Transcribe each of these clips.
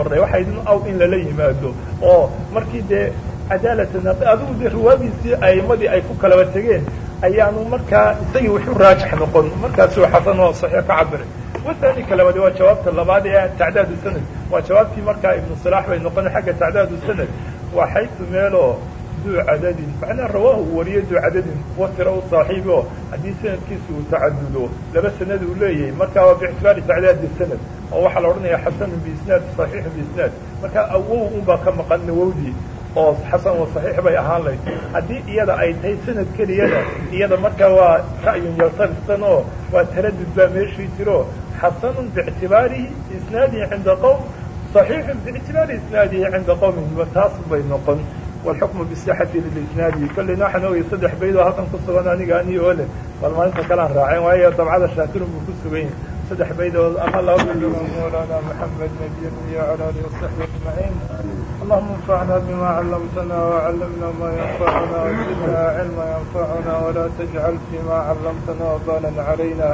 marnay waxay aw in lala yimaado. Oo markii dee cadaalatan adigu dee riwaadiisii aimadii ay ku kalaba tegeen ayaanu markaa isagii wuxuu raajix noqon. Markaasuu xasan oo saxiix ka cabiray wathani kalabadi waa jawaabta labaad ee tacdaadu sanad. Waa jawaabtii markaa ibnu salaax bay noqona xagga tacdaadu sanad. Waa xaytu meeloo duu cadadin. Macnaa rawaahu uu wariyo duu cadadin. Watira u saaxiibo. Haddii sanadkiisa uu tacadudo laba sanad uu leeyahay markaa waa biictibaari tacdaadi sanad oo waxaa la odhanaya xasanun biisnaad saxiixun biisnaad markaa awow unbaa ka maqan nawowdii oo xasan wa saxiix bay ahaan layd haddii iyada ay tahay sanad keliyada iyada markaa waa ra'yun yaltabistan oo waa taradud baa meeshii jiro. Xasanun biictibaarihi isnaadihi cinda qowm صaxiixun biictibaari isnaadihi cinda qowmin wa taas bay noqon. Wاlxukmu bisixati lilisnaadi kolleyna waxaan ogaya saddex bayd oo halkan ku sugan aniga ani oo leh. Bal maalinta kalaan raaceen waayo dabcada shaakirun buu ku sugan yahay saddex bayd oo ama laba bayd mawlana maxamed nabiyan iyo cala alihi wasaxbi ajmaciin allahuma anfacna bima callamtana wacallimna ma yanfacuna wazidna cilma yanfacuna wala tajcal fima callamtana wabalan calayna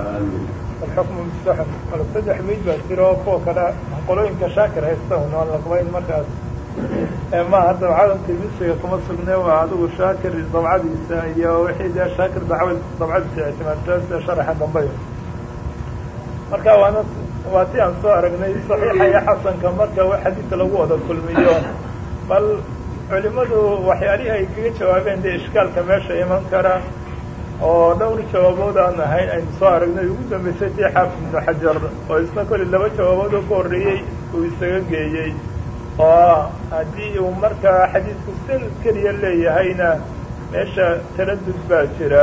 alxukmu bisaxn al saddex bayd baa jira oo kuwa kale qolooyinka shaakir haysta un aan laqbayn markaas. Maaha dabcadan timisiga kuma sugne waa adigu shaakir dabcadiisa iyo wixii dee shaakir dacwa dabcadiisa ictimaadsaasa sharaxa dambeyo marka waana waa ti aan soo aragnay saxiixa iyo xasanka marka xadiidka lagu wada kulmiyo. Bal culimadu waxyaalihii ay kaga jawaabeen dee ishkaalka meesha iman kara oo dhowr jawaabood aan ahayn aynu soo aragnay. Ugu dambeysay tii xaafid ibnu xajar oo isna koli laba jawaabood oo ka horreeyey uu isaga geeyey. Oo haddii uu markaa xadiidku sanad keliya leeyahayna meesha taradud baa jira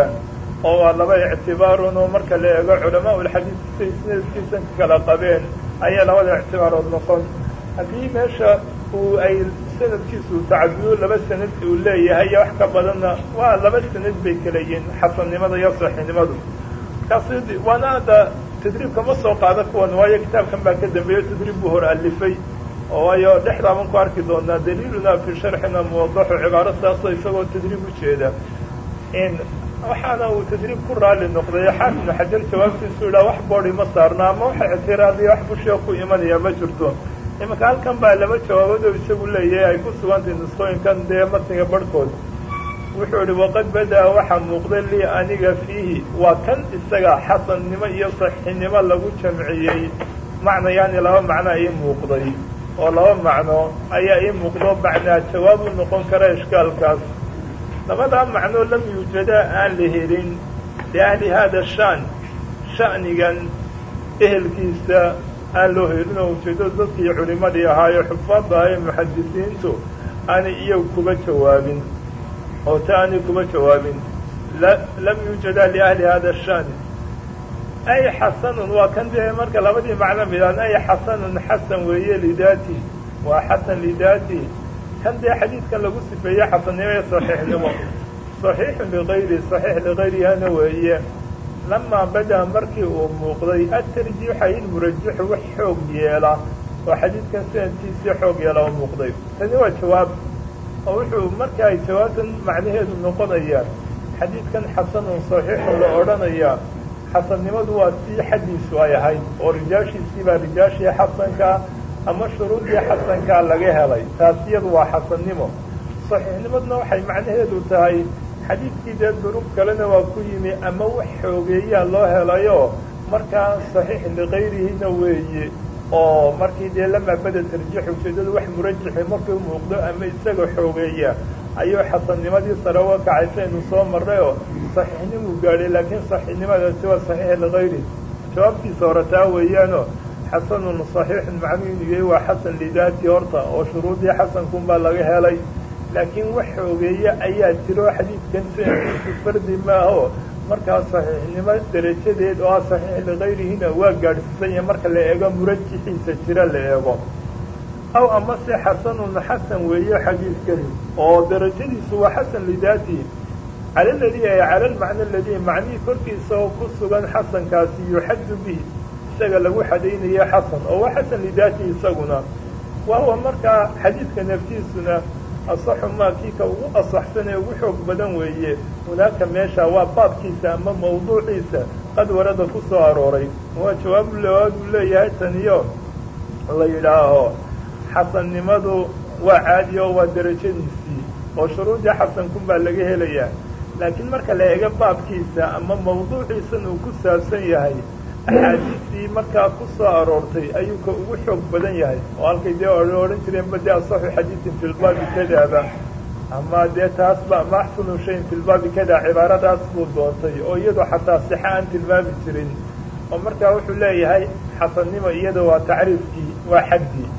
oo waa laba ictibaarun oo marka la eego culamaa ulxadiid say sanadkiisa kala qabeen ayaa labada ictibaarood noqon. Haddii meesha uu ay sanadkiisu tacadudo laba sanad uu leeyahay iyo wax ka badanna waa laba sanad bay kala xasannimada iyo saxiixnimadu. Markaas waana hadda tadriibka ma soo qaada kuwan waayo kitaabkan baa ka dambeeyo tadriib buu hor alifay waayo dhexdaaban ku arki doonaa daliiluna fi sharxina muwadaxu cibaaro isagoo tadriib ujeeda in waxaana uu tadriib ku raali noqday. Xaafid xajar jawaabtiisu idhaa wax boodi ma saarna ama waxa ictiraadiya wax bushiya ku imanaya ma jirto. Imanka halkan baa laba jawaabood oo isagu leeyahay ay ku sugantay nusqooyinkan dee matniga barhkood. Wuxuu idhi waqad badaa waxaa muuqday lii aniga fiihi waa kan isaga xasannimo iyo saxiixnimo lagu jamciyey. Macna yaani laba macnoa ii muuqday oo laba macno ayaa ii muuqdo macnaa jawaab u noqon kara ishkaalkaas labadaa macnoo lam yuujadaa aan la helin liahli hada shan sha'nigan ehelkiisa aan loo helin oo ujeedo dadkii culimadii ahaayo xufaadda ahaye muxadisiintu aanay iyagu kuba jawaabin oo ta aanay kuba jawaabin lam yuujadaa liahli hada shan ay xasanun waa kan dee marka labadii macno midaan ay xasanun xasan weeye lidaati waa xasan lidaati kan dee xadiidkan lagu sifeeye xasannimo ee saxiixnimo saxiixun ligayri saxiix ligayrihana weeye. Lamaa badaa markii uu muuqday atarjiixa in murajixu wax xoog yeela. Oo xadiidkan sanadkiisii xoog yeela u muuqday. Tani waa jawaab. Oo wuxuu marka ay jawaabtan macnaheedu noqonayaan xadiidkan xasanun saxiixun la odhanayaa xasannimadu waa sii xaddiisu ay ahayd oo rijaashiisii baa rijaashii xasankaa ama shuruudii xasankaa laga helay taas iyadu waa xasannimo. Saxiixnimaduna waxay macnaheedu tahay xadiidkii dee duruub kalena waa ku yimi ama wax xoogeeyaa loo helayo markaa saxiix ligayrihina weeye oo markii dee lamaa bada tarjiix ujeedadu wax murajixi markuu muuqdo ama isaga xoogeeya ayuu xasannimadii sare uga kacaysaynu soo marray oo saxiixnimuu gaadhay laakiin saxiixnimadaasi waa saxiix ligayri jawaabtiisa hore taa weeyaanoo xasanun saxiixun macnuinigay waa xasan lidaati horta oo shuruudii xasankunbaa laga helay. Laakiin wax xoogeeya ayaa jiro xadiidkan sanadkiisu fardi maaho. Markaa saxiixnimo derajadeed oo saxiix ligayrihina waa gaadhsiisan yahay marka la eego murajixiisa jira la eego. Aw amase xasanun xasan weeye xadiidkani oo darajadiisu waa xasan lidaatihi cala aladii ay cala almacno aladii macnihii korkiisa oo ku sugan xasankaasi yuxaddu bihi isaga lagu xadaynayo xasan oo waa xasan lidaatihi isaguna. Wa huwa markaa xadiidka naftiisuna asaxu maa kii ka ugu asaxsan ee ugu xoog badan weeye. Hunaaka meesha waa baabkiisa ama mawduuciisa qad warada ku soo arooray. Waa jawaabu labaad uu leeyahay taniyo la yidhaaho. Xasannimadu waa caadi oo waa derajadiisii oo shuruudii xasankun baa laga helayaa. Laakiin marka la eego baabkiisa ama mawduuciisan uu ku saabsan yahay axaadiistii markaa ku soo aroortay ayuu ka ugu xoog badan yahay oo halkay dee odhan jireen bade asaxu xadiisin fi lbaabi kadaaba ama dee taasba ama axsanu shayin fi lbaabi kada cibaaradaas buu doontay oo iyadoo xataa sixa aan tilmaami jirin. Oo markaa wuxuu leeyahay xasannimo iyada waa tacriifkii waa xaddii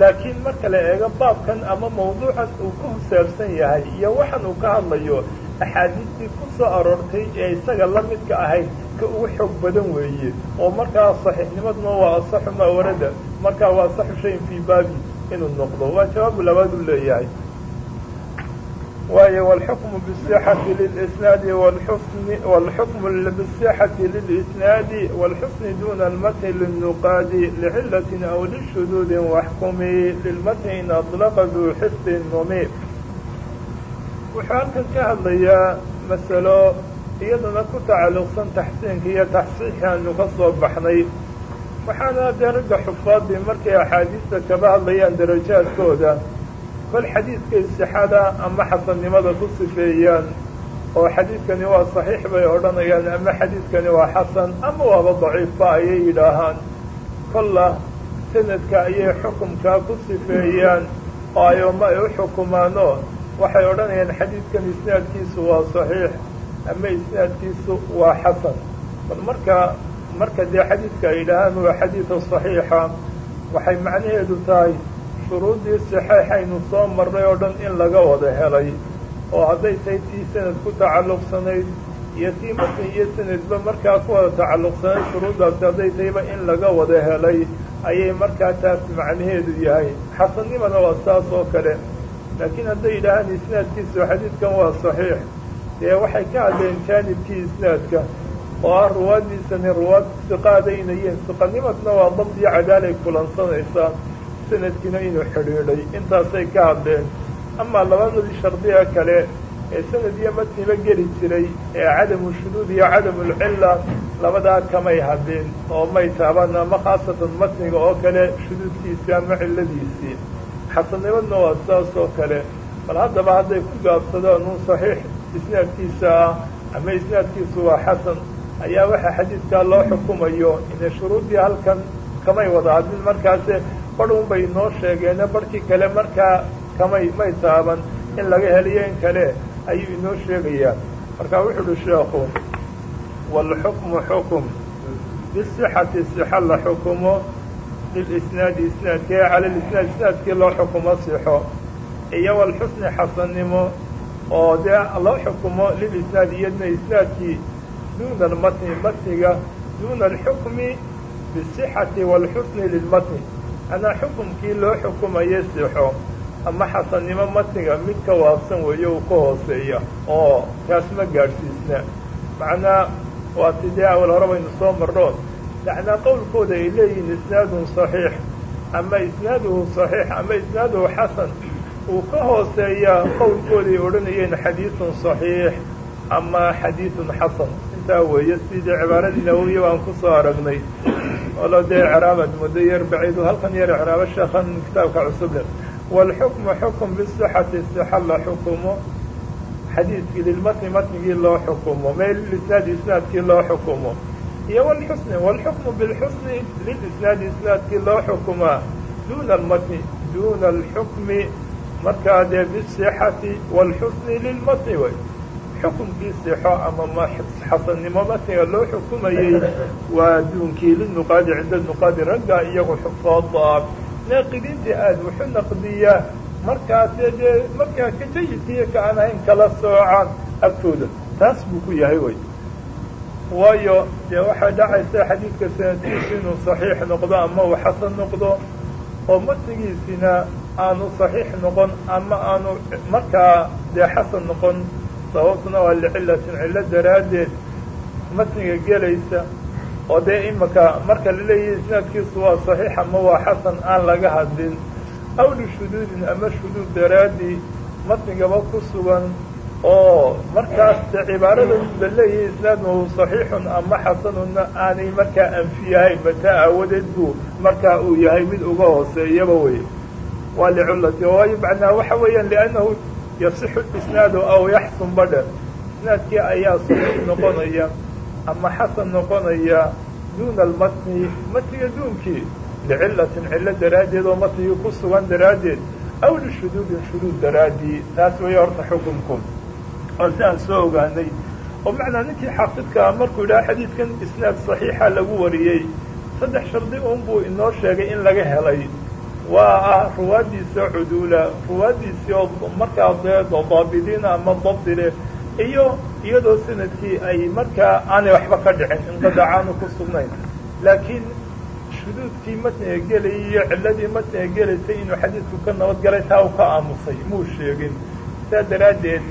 laakiin marka la eego baabkan ama mawduucan uu ku husaabsan yahay iyo waxan uu ka hadlayo axaadiistii ku soo aroortay ee isaga la midka ahayd ka ugu xoog badan weeye oo markaa saxiixnimaduna waa asaxu maa markaa waa saxu shayin fii baabi inuu noqdo. Waa jawaabu labaaduu leeyahay. Waayo wlxukmu bisixati lilisnaadi wlxusni wlxukmu bisixati lilisnaadi wاlxusni duna almatni linuqaadi licilatin aw lishuduudin waxkumi lilmatni in adlaqa duu xifdin numi wuxuu halkan ka hadlayaa masalo iyaduna ku tacalluqsan taxsiinka iyo taxsiixi aanu ka soo baxnay. Waxaana dee ragga xufaadii markay axaadiista kaba hadlayaan darajaadkooda bal xadiidkay sixada ama xasannimada ku sifeeyaan oo xadiidkani waa saxiix bay odhanayaan ama xadiidkani waa xasan ama waaba daciifba ayay yidhaahaan. Kolla sanadka ayay xukumkaa ku sifeeyaan oo ayoma ay u xukumaano waxay odhanayaan xadiidkan isnaadkiisu waa saxiix ama isnaadkiisu waa xasan. Bal marka marka dee xadiidka ay yidhaahaan waa xadiida saxiixa waxay macnaheedu tahay shuruuddii saxeixaynu soo marray oo dhan in laga wada helay oo hadday tahay tii sanad ku tacalluqsanayd iyo tii matn iyo sanadba markaa ku wada tacalluqsanayd shuruuddaasi hadday tahayba in laga wada helay ayay markaa taas macnaheedu yahay. Xasannimana waa saas oo kale laakiin hadday yidhaahaan isnaadkiisu xadiidkan waa saxiix dee waxay ka hadleen jaanibkii isnaadka. Oo ah ruwaaddiisani ruwaad siqaadaynayeen. Siqanimadna waa dabd iyo cadaalay kulansanaysaa. Sanadkiina inuu xidhiidhay. Intaasay ka hadleen amaa labadii shardiga kale ee sanad iyo matniba geli jiray ee cadamu shuduud iyo cadamulcilla labadaa kamay hadleen oo may taaban ama khaasatan matniga oo kale shuduudkiisii ama cilladiisii xasannimadna waa saas oo kale bal haddaba hadday ku gaabsadaan uun saxiix isnaadkiisa ah ama isnaadkiisu waa xasan ayaa waxaa xadiidkaa loo xukumayo inay shuruuddii halkan kamay wada hadlin markaase badh un bay noo sheegeene barhkii kale markaa kamay may taaban in laga heliyo in kale ayuu inoo sheegayaa markaa wuxu uhi sheekhu waalxukmu xukum bisixati sixa la xukumo lilisnaadi isnaadkee cala lisnaad isnaadkii loo xukumo sixo iyo walxusni xasannimo oo dee loo xukumo lilisnaad iyadna isnaadkii duuna almatni matniga duuna alxukmi bisixati waalxusni lilmatni anaa xukumkii loo xukumayay sixo ama xasannimo matniga mid ka waabsan weeye uu ka hooseeya oo kaas ma gaadhsiisna macnaa waa sidee awal hore baynu soo marno macnaa qowlkooda ay leeyihiin isnaadun saxiix ama isnaaduhu saxiix ama isnaaduhu xasan uu ka hooseeya qowlkooda ay odhanayeen xadiidun saxiix ama xadiidun xasan. Intaa weeye sidii cibaaradii nawowiya baan ku soo aragnay olo dee ciraabad muddo yar baciidu halkan yar ciraabo sheekhan kitaabka cusuble waalxukmu xukum bisixati sixa la xukumo. Xadiidkii lilmatni matnigii loo xukumo. Meel lisnaadi isnaadkii loo xukumo iyo wlxusni waalxukmu bilxusni lilisnaadi isnaadkii loo xukumaa duuna almatni duuna alxukmi. Markaa dee bisixati waalxusni lilmatni way. Xukumkii sixo ama xasannimo matniga loo xukumayey waa duunkii linuqaadi cinda nuqaadi ragga iyagu xufaada naaqidiintii aada wuxu naqdiyaa markaase dee markaa ka jayidkiiyo ka aan ahayn kala soocaan agtooda. Taas buu ku yahay wey waayo dee waxaa dhacaysa xadiidka sanadkiisu inuu saxiix noqdo ama uu xasan noqdo oo matnigiisina aanu saxiix noqon ama aanu markaa dee xasan noqon sababtuna waa licillatin cillo daraaddeed. Matniga gelaysa oo dee imaka marka la leeyahay waa saxiix ama waa xasan aan laga hadlin. Aw lishuduudin ama shuduud daraaddii matnigaba ku sugan oo markaas de cibaarada la leeyahay isnaadmahu saxiixun ama xasanunna aanay markaa anfiyahayn mataa aawadeed buu markaa uu yahay mid uga hooseeyaba wey waa liculati waayo macnaa waxa weeyaan liannahu yasixu isnaadu aw yaxsun badhe isnaadkii ayaa saxiix noqonaya ama xasan noqonaya duuna almatni matniga duunkii. Licilatin cillo daraaddeed oo matnigii ku sugan daraaddeed. Aw lishuduudin shuduud daraaddii taas weeye horta xukunku oo si soo ogaanay. oo macnaa ninkii xaafidkaa markuu yidhaha xadiidkan isnaad saxiixa lagu wariyey saddex shardi un inoo sheegay in laga helay. Waa ah ruwaaddiisa cuduula ruwaaddiisii oo markaa dee daabidiina ama dabdi iyo iyadoo sannadkii ay markaa aanay waxba ka dhicin inqadacaanu ku sugnayn. Laakiin shuduudkii matniga gelayay iyo cilladii matniga gelaysay inuu xadiidku ka nabadgalay taa uu ka aamusay muu sheegin. Saa daraaddeed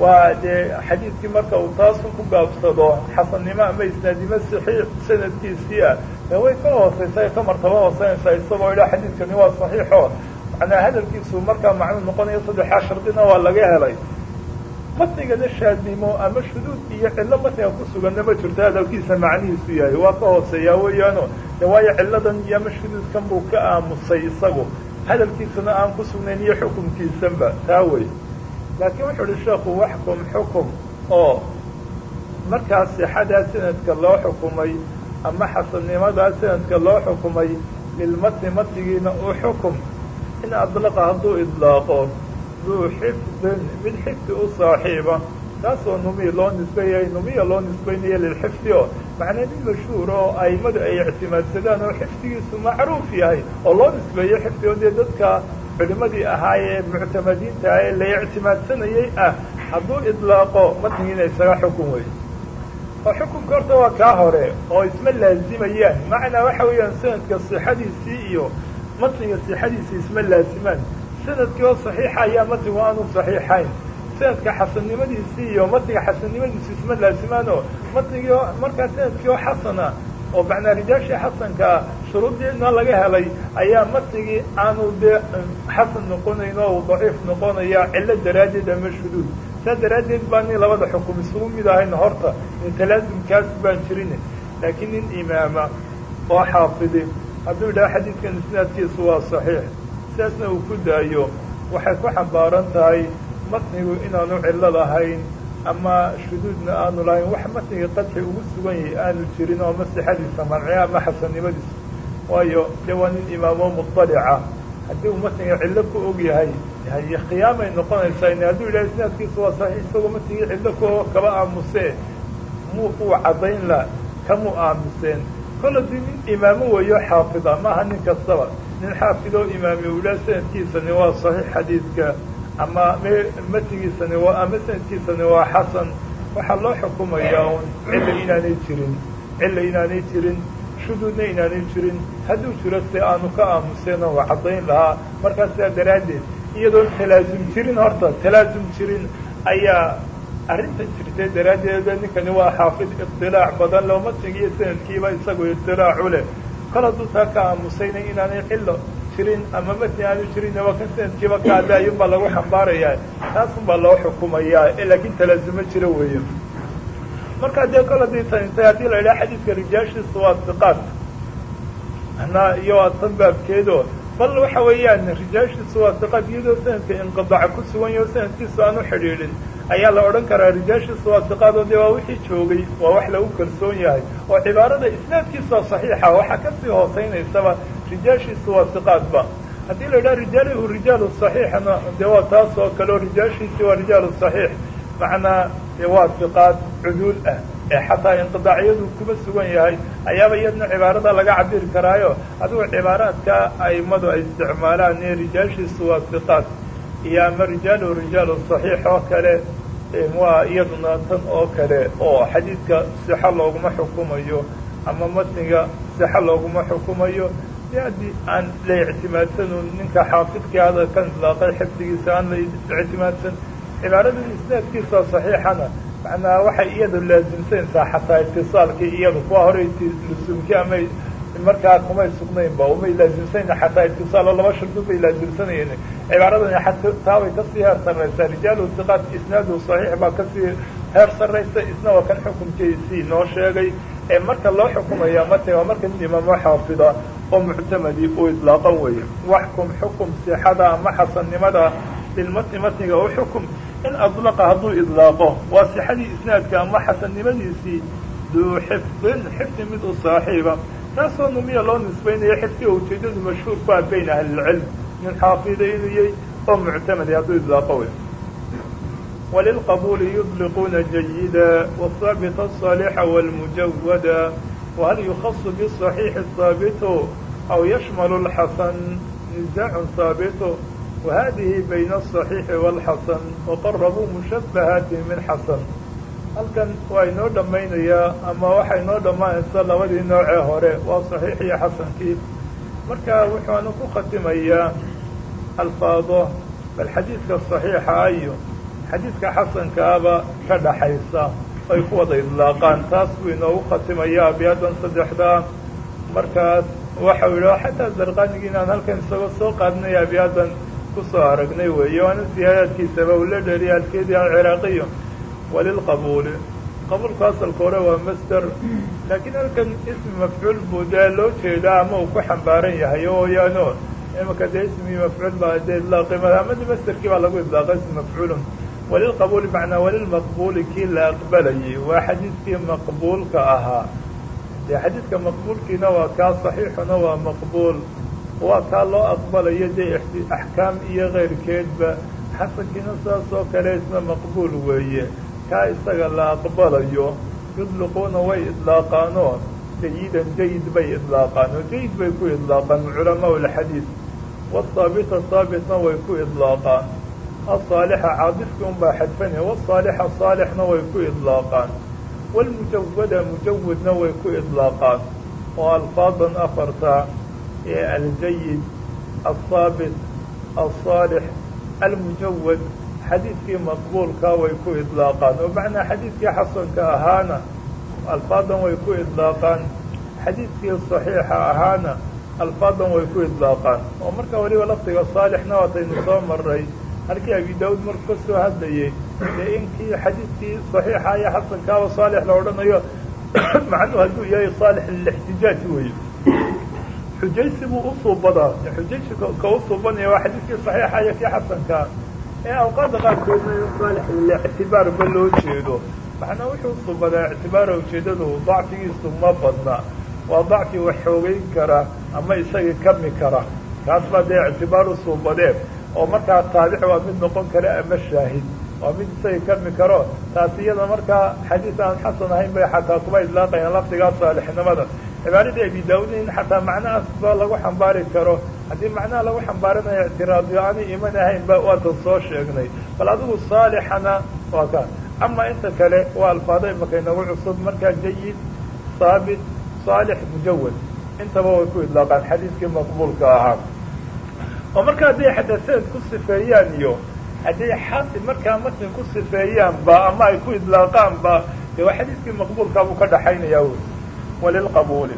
waa dee xadiidkii marka uu taasun ku gaabsado xasannimo ama isnaadnimo saxiix sanadkiisii ah. Dee way ka hoosaysaa ka martaba hooseynaysaa isagoo idhaa xadiidkani waa saxiixo macnaa hadalkiisu markaa macnuu noqonayo saddexaa shardina waa laga helay. Matnigana shaadnimo ama shuduud iyo cillo matniga ku suganna ma jirto hadalkiisa macnihiisu yahay. Waa ka hooseeyaa weeyaano. De waayo cilladan iyo ama shuduudkan buu ka aamusay isagu. Hadalkiisana aan ku sugnayn iyo xukumkiisanba taa wey laakiin wuxuu uhi sheekhu waxkum xukum oo markaa sixadaa sanadka loo xukumay ama xasannimadaa sanadka loo xukumay lilmatni matnigiina uu xukum in adlaqa hadduu idlaaqo duu xifdin mid xifdi u saaxiiba taasoo numiya loo nisbeeyay numiya loo nisbaynayo lilxifdi oo macnaa nin mashhuur oo aimadu ay ictimaadsadaan oo xifdigiisu macruuf yahay oo loo nisbeeyo xifdi oo dee dadka culimadii ahaayee muctamadiinta ee la ictimaadsanayay ah hadduu idlaaqo matnigiina isaga xukun wey oo xukunka horta waa kaa hore oo isma laazimayaan. Macnaa waxa weeyaan sanadka sixadiisii iyo matniga sixadiisii isma laazimaan. Sanadkii oo saxiixa ayaa matnigu aanu saxiixayn. Sanadka xasannimadiisii iyo matniga xasannimadiisu isma laazimaan oo matnigii markaa sannadkii oo xasana oo macnaa rijaashii xasankaa shuruuddiina laga helay ayaa matnigii aanu dee xasan noqonayn oo daciif noqonaya cillo daraaddeed ama shuduud. Saa daraaddeed baa nin labada xukum isugu mid ahayn horta talaasumkaas baan jirin laakiin nin imaama oo xaafidi hadduu yidhaha xadiidkan isnaadkiisu waa saxiix sidaasna uu ku daayo waxay ku xambaaran tahay matnigu inaanu cillo lahayn ama shuduudna aanu lahayn wax matniga qadxi ugu sugan yahay aanu jirin oo masixadiisa manciya ama xasannimadiisa waayo dee waa nin imaamo muطalica haddii uu matniga cillo ku og yahay haye khiyaamay noqonaysaa hadduu yidhaha isnaadkiisa waa saxiix isagoo matnigii cillo ku kaba aamusee? Muu uu caddayn la kamuu aamuseen. Kol haddii nin imaamo weeyo xaafida maaha nin kastaba. Nin xaafidoo imaami uu yidhaha sanadkiisani waa saxiix xadiidka ama matnigiisani waa ama sanadkiisani waa xasan. Waxaa loo xukumayaa un cilla inaanay jirin cilla inaanay jirin shuduudna inaanay jirin. Hadduu jiro se aanu ka aamuseen oo caddayn lahaa. Markaa sidaa daraaddeed iyadoon talaasum jirin horta talaasum jirin ayaa arrintan jirtay daraaddeed ninkani waa xaafid iطilaac badan loo matnigiiyo sanadkiiba isagu iطilaacu leh. Kol hadduu taa ka aamusayna inaanay cillo jirin ama matni aanu jirin waa sanadkiiba ka hadle ayuun baa lagu xambaarayaa. Taasun baa loo xukumayaa laakiin talaasumo jiro weeye markaa dee kol haddii tanintay haddii la idhaha xadiidka rijaashiisa waa siqaad manaa iyo waa tan baabkeedo. Bal waxa weeyaan rijaashiisu waa siqaad iyadoo sanadka inqidaca ku sugan yaho sanadkiisu aan u xidhiidhin ayaa la odhan karaa rijaashiisu waa siqaad oo dee waa wixii joogay waa wax lagu kalsoon yahay oo cibaarada isnaadkiisa saxiixa waxaa ka sii hooseynaysaba rijaashiisu waa siqaadba haddii la idhaha rijaaluhu rijaalu saxiixna dee waa taas oo kale oo rijaashiisi waa rijaalu saxiix macnaa dee waa cuduul ah ee xataa inqidaacyadu kuma sugan yahay ayaaba iyadna cibaarada laga cabiri karaayo. Adigu cibaaraadka aimadu ay isticmaalaan ee rijaashiisu waa iyo ama rijaaluhu rijaalu saxiix oo kale? Waa iyaduna tan oo kale oo xadiidka sixo looguma xukumayo ama matniga sixo looguma xukumayo haddii aan la ictimaadsanun ninka xaafidkii hada kan idlaaqay xifdigiisa aan la ictimaadsan cibaaradan isnaadkiisa saxiixana macnaa waxay iyadu laasimsanaysaa xataa itisaalkii iyadu. Kuwa hore lusumkii ama markaa kumay sugnaynba umay laasimsanayna xataa itisaal oo laba shardun bay laasimsanayeen cibaaradani taa way ka sii heer sarraysaa. Rijaalu siqaad isnaadu saxiix baa ka sii heer sarraysa isna waa kan xukunkiisii noo sheegay. Ee marka loo xukumaya mate waa marka nin imaamo xaafida oo muctamadi uu idlaaqan weeye. Waxkum xukum sixada ama xasannimada. Lilmatni matniga u xukum. In adlaqa hadduu idlaaqo waa sixadii isnaadka ama xasannimadiisii duu xifdin xifdi mid u saaxiiba. Taasoo numiya loo nisbaynayo xifdiga ujeedadu mashhuur ku ah bayn ahlilcilm min xaafida inuu yahy oo muctamadi hadduu idlaaqo wey walilqabuuli yudliquuna jayida whaabita asaalixa wاlmujawada wahal yukhasu biصaxiixi haabitu aw yashmalu lxasan nizaacun haabitu wahadihi bayna aلصaxiixi wاlxasan waqarabuu mushabahaati min xasan halkan waa inoo dhammaynayaa ama waxay inoo dhammaanaysa labadii noocee hore waa saxiix iyo xasankii marka wuxuanu ku khatimayaa alfaado bal xadiidka saxiixa iyo xadiidka xasankaaba ka dhaxaysa ay ku wada idlaaqaan taas buu inoogu khatimaya abiyaadan saddexdaa markaas waxau yidhi xataa zarqanigi inaan halkan isagoo soo qaadnay abiyaadan ku soo aragnay weeye. Waana siyaadaadkiisaba uu la dheriya alkeedii alciraaqiyo walilqabuuli qabuulku asalka hore waa masder laakiin halkan ismi mafcuul buu dee loo jeedaa ama uu ku xambaaran yahay ooyaano imaka dee ismii mafcuul baa dee idlaaqimada amadi masderkii baa lagu idlaaqay ismi mafcuulun. Walilqabuuli macnaa walilmaqbuuli kii la aqbalayay. Waa xadiidkii maqbuulka ahaa dee xadiidka maqbuulkiina waa kaa saxiixuna waa maqbuul. Waa kaa loo aqbalayo dee axkaam iyo keyrkeedba xasankiina saas oo kale isna maqbuul weeye. Kaa isaga la aqbalayo yudliquuna way idlaaqaanoo jayidan jayid bay idlaaqaan oo jayid bay ku idlaaqaan culamaa lxadiid whaabita haabitna way ku idlaaqaan. Asaalixa caadifkii un baa xadfanaya wsaalixa saalixna way ku idlaaqaan wاlmujawada mujawadna way ku idlaaqaan oo alfaadan afarta ee aljayid alhaabit alsaalix almujawad xadiidkii maqbuulkaa way ku idlaaqaan oo macnaa xadiidkii xasanka ahaana alfaadan way ku idlaaqaan xadiidkii saxiixa ahaana alfaadan way ku idlaaqaan oo marka waliba lafdiga saalixna waataynu soo maray halkii abi daawud marku ka soo hadlayey dee inkii xadiidkii saxiixa iyo xasankaaba saalix la odhanayo. Macnuhu hadduu yahay saalix lilixtijaaj weeye. Xujaysi buu usuubadaa xujaysi ka usuubanaya waa xadiidkii saxiixa iyo kii xasankaa ee awqaadda qaarkoodna saalix lilictibaarba loo jeedo. Macnaa wuxuu usuubadaa ictibaara ujeedadu dacfigiisu ma badna. Waa dacfi wax xoogeyn kara ama isagii kami kara. Kaas baa dee ictibaar usuubadee oo markaa taabic waa mid noqon kara ama shaahid waa mid isagii kami karo taas iyada markaa xadiis aan xasan ahayn bay xataa kuba idlaaqayaan lafdigaa saalixnimada. Cibaaradii abi daawud in xataa macnahaas ba lagu xambaari karo haddii macnaha lagu xambaaranayo ictiraadyo aanay iman ahayn ba waatan soo sheegnay. Bal adigu saalixana waa ka. Ama inta kale waa alfaado imaka inagu cusub markaa jayid saabit saalix mujawad. Intaba way ku idlaaqaan xadiiskii maqbuulka ahaa. Oo marka hadday xataa ku sifeeyaan iyo hadday xaasi markaa matn ku sifeeyaanba ama ay ku idlaaqaanba dee waa xadiiskii maqbuulkaabuu ka dhaxaynaya wy walilqabuuli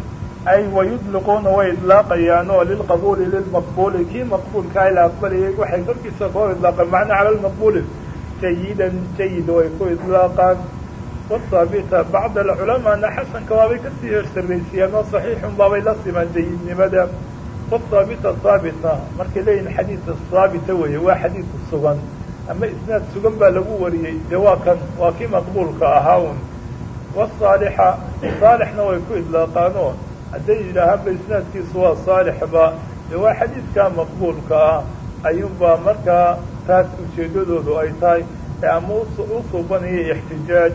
ay wayudliquuna way idlaaqayaan lilqabuuli lilmaqbuuli kii maqbuulkaa la aqbalayay waxay korkiisa koo idlaaqaan macnaa cala lmaqbuuli jayidan jayid way ku idlaaqaan. Whaabita bacd alculamaana xasanka waabay ka sii hersaraysiiyaan oo saxiixun baabay la simaan jayidnimada. Whaabita haabita markay leeyihiin xadiidka haabita weeye waa xadiidka sugan ama isnaad sugan baa lagu wariyey dee waa kan waa kii maqbuulka ahaa un wasaalixa saalixna way ku idlaaqaanoo hadday yidhaahaanba isnaadkiisu waa saalixba dee waa xadiidkaa maqbuulka ah. Ayuunbaa markaa taas ujeedadoodu ay tahay ee ama u suubanaya ixtijaaj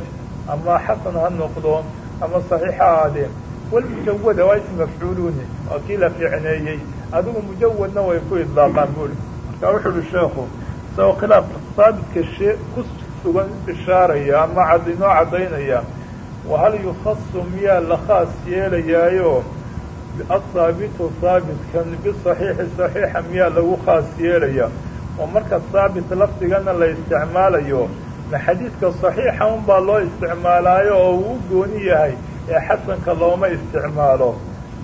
ama xasan ha noqdo ama saxiixa ahaadee. Walmujawada waa ism mafcuuluuni waa kii la fiicneeyey. Adigu mujawadna way ku idlaaqaan buri marka wuxu uhi sheekhu isagoo khilaaf saabitka shee ku sugan ishaaraya ama cad inoo caddaynaya wahal yukhasu miyaa la khaas yeelayaayo asaabitu saabitkan bisaxiixi saxiixa miyaa lagu khaas yeelaya oo marka saabit lafdigana la isticmaalayo ma xadiidka saxiixa un baa loo isticmaalaayo oo uu gooni yahay ee xasanka looma isticmaalo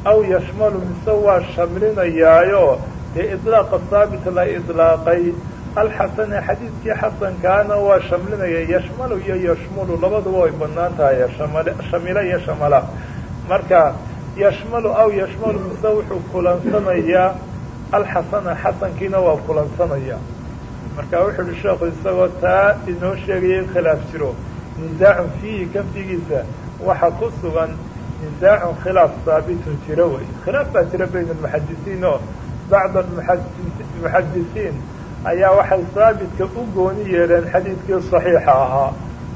aw yashmalu mise waa shamlinayaayo dee idlaaqa saabit la idlaaqay alxasane xadiidkii xasankaana waa shamlinaya yashmalu iyo yashmulu labaduba way bannaan tahay shamila iyo shamala marka yashmalu aw yashmalu mise wuxuu kulansanayaa alxasana xasankiina waa kulansanaya marka wuxuu uhi sheekhu isagoo taa inoo sheegaya in khilaaf jiro nisaacun fiihi kafdigiisa waxa ku sugan nisaacun khilaaf haabitun jiro wey khilaaf baa jira bayna almuxadisiin oo bacd muxadisiin ayaa waxay haabitka u gooni yeeleen xadiidkii saxiixa ahaa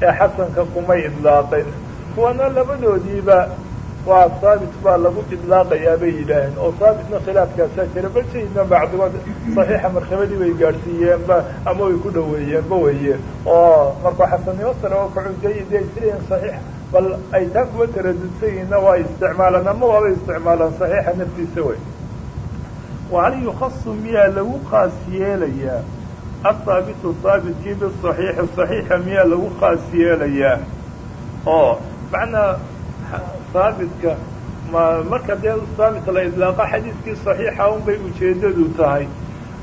ee xasanka kumay idlaaqeen kuwana labadoodiiba waa haabit baa lagu idlaaqayaa bay yidhaaheen oo haabitna khilaafkaasaa jira bal sayidna bacdigood saxiixa martabadii bay gaadhsiiyeenba ama way ku dhaweeyeenba weye oo markuu xasannimo sare oo kacujayiday isleeyihin saxiix bal ay taa kuwa taradudsayiinna waa isticmaalaan ama waaba isticmaalaan saxiixa naftiisa wey wahal yukhasu miyaa lagu qaas yeelayaa athaabitu haabitkii bisaxiixi saxiixa miyaa lagu qaas yeelayaa oo macnaa haabitka ma marka dee haabit la idlaaqa xadiidkii saxiixa un bay ujeedadu tahay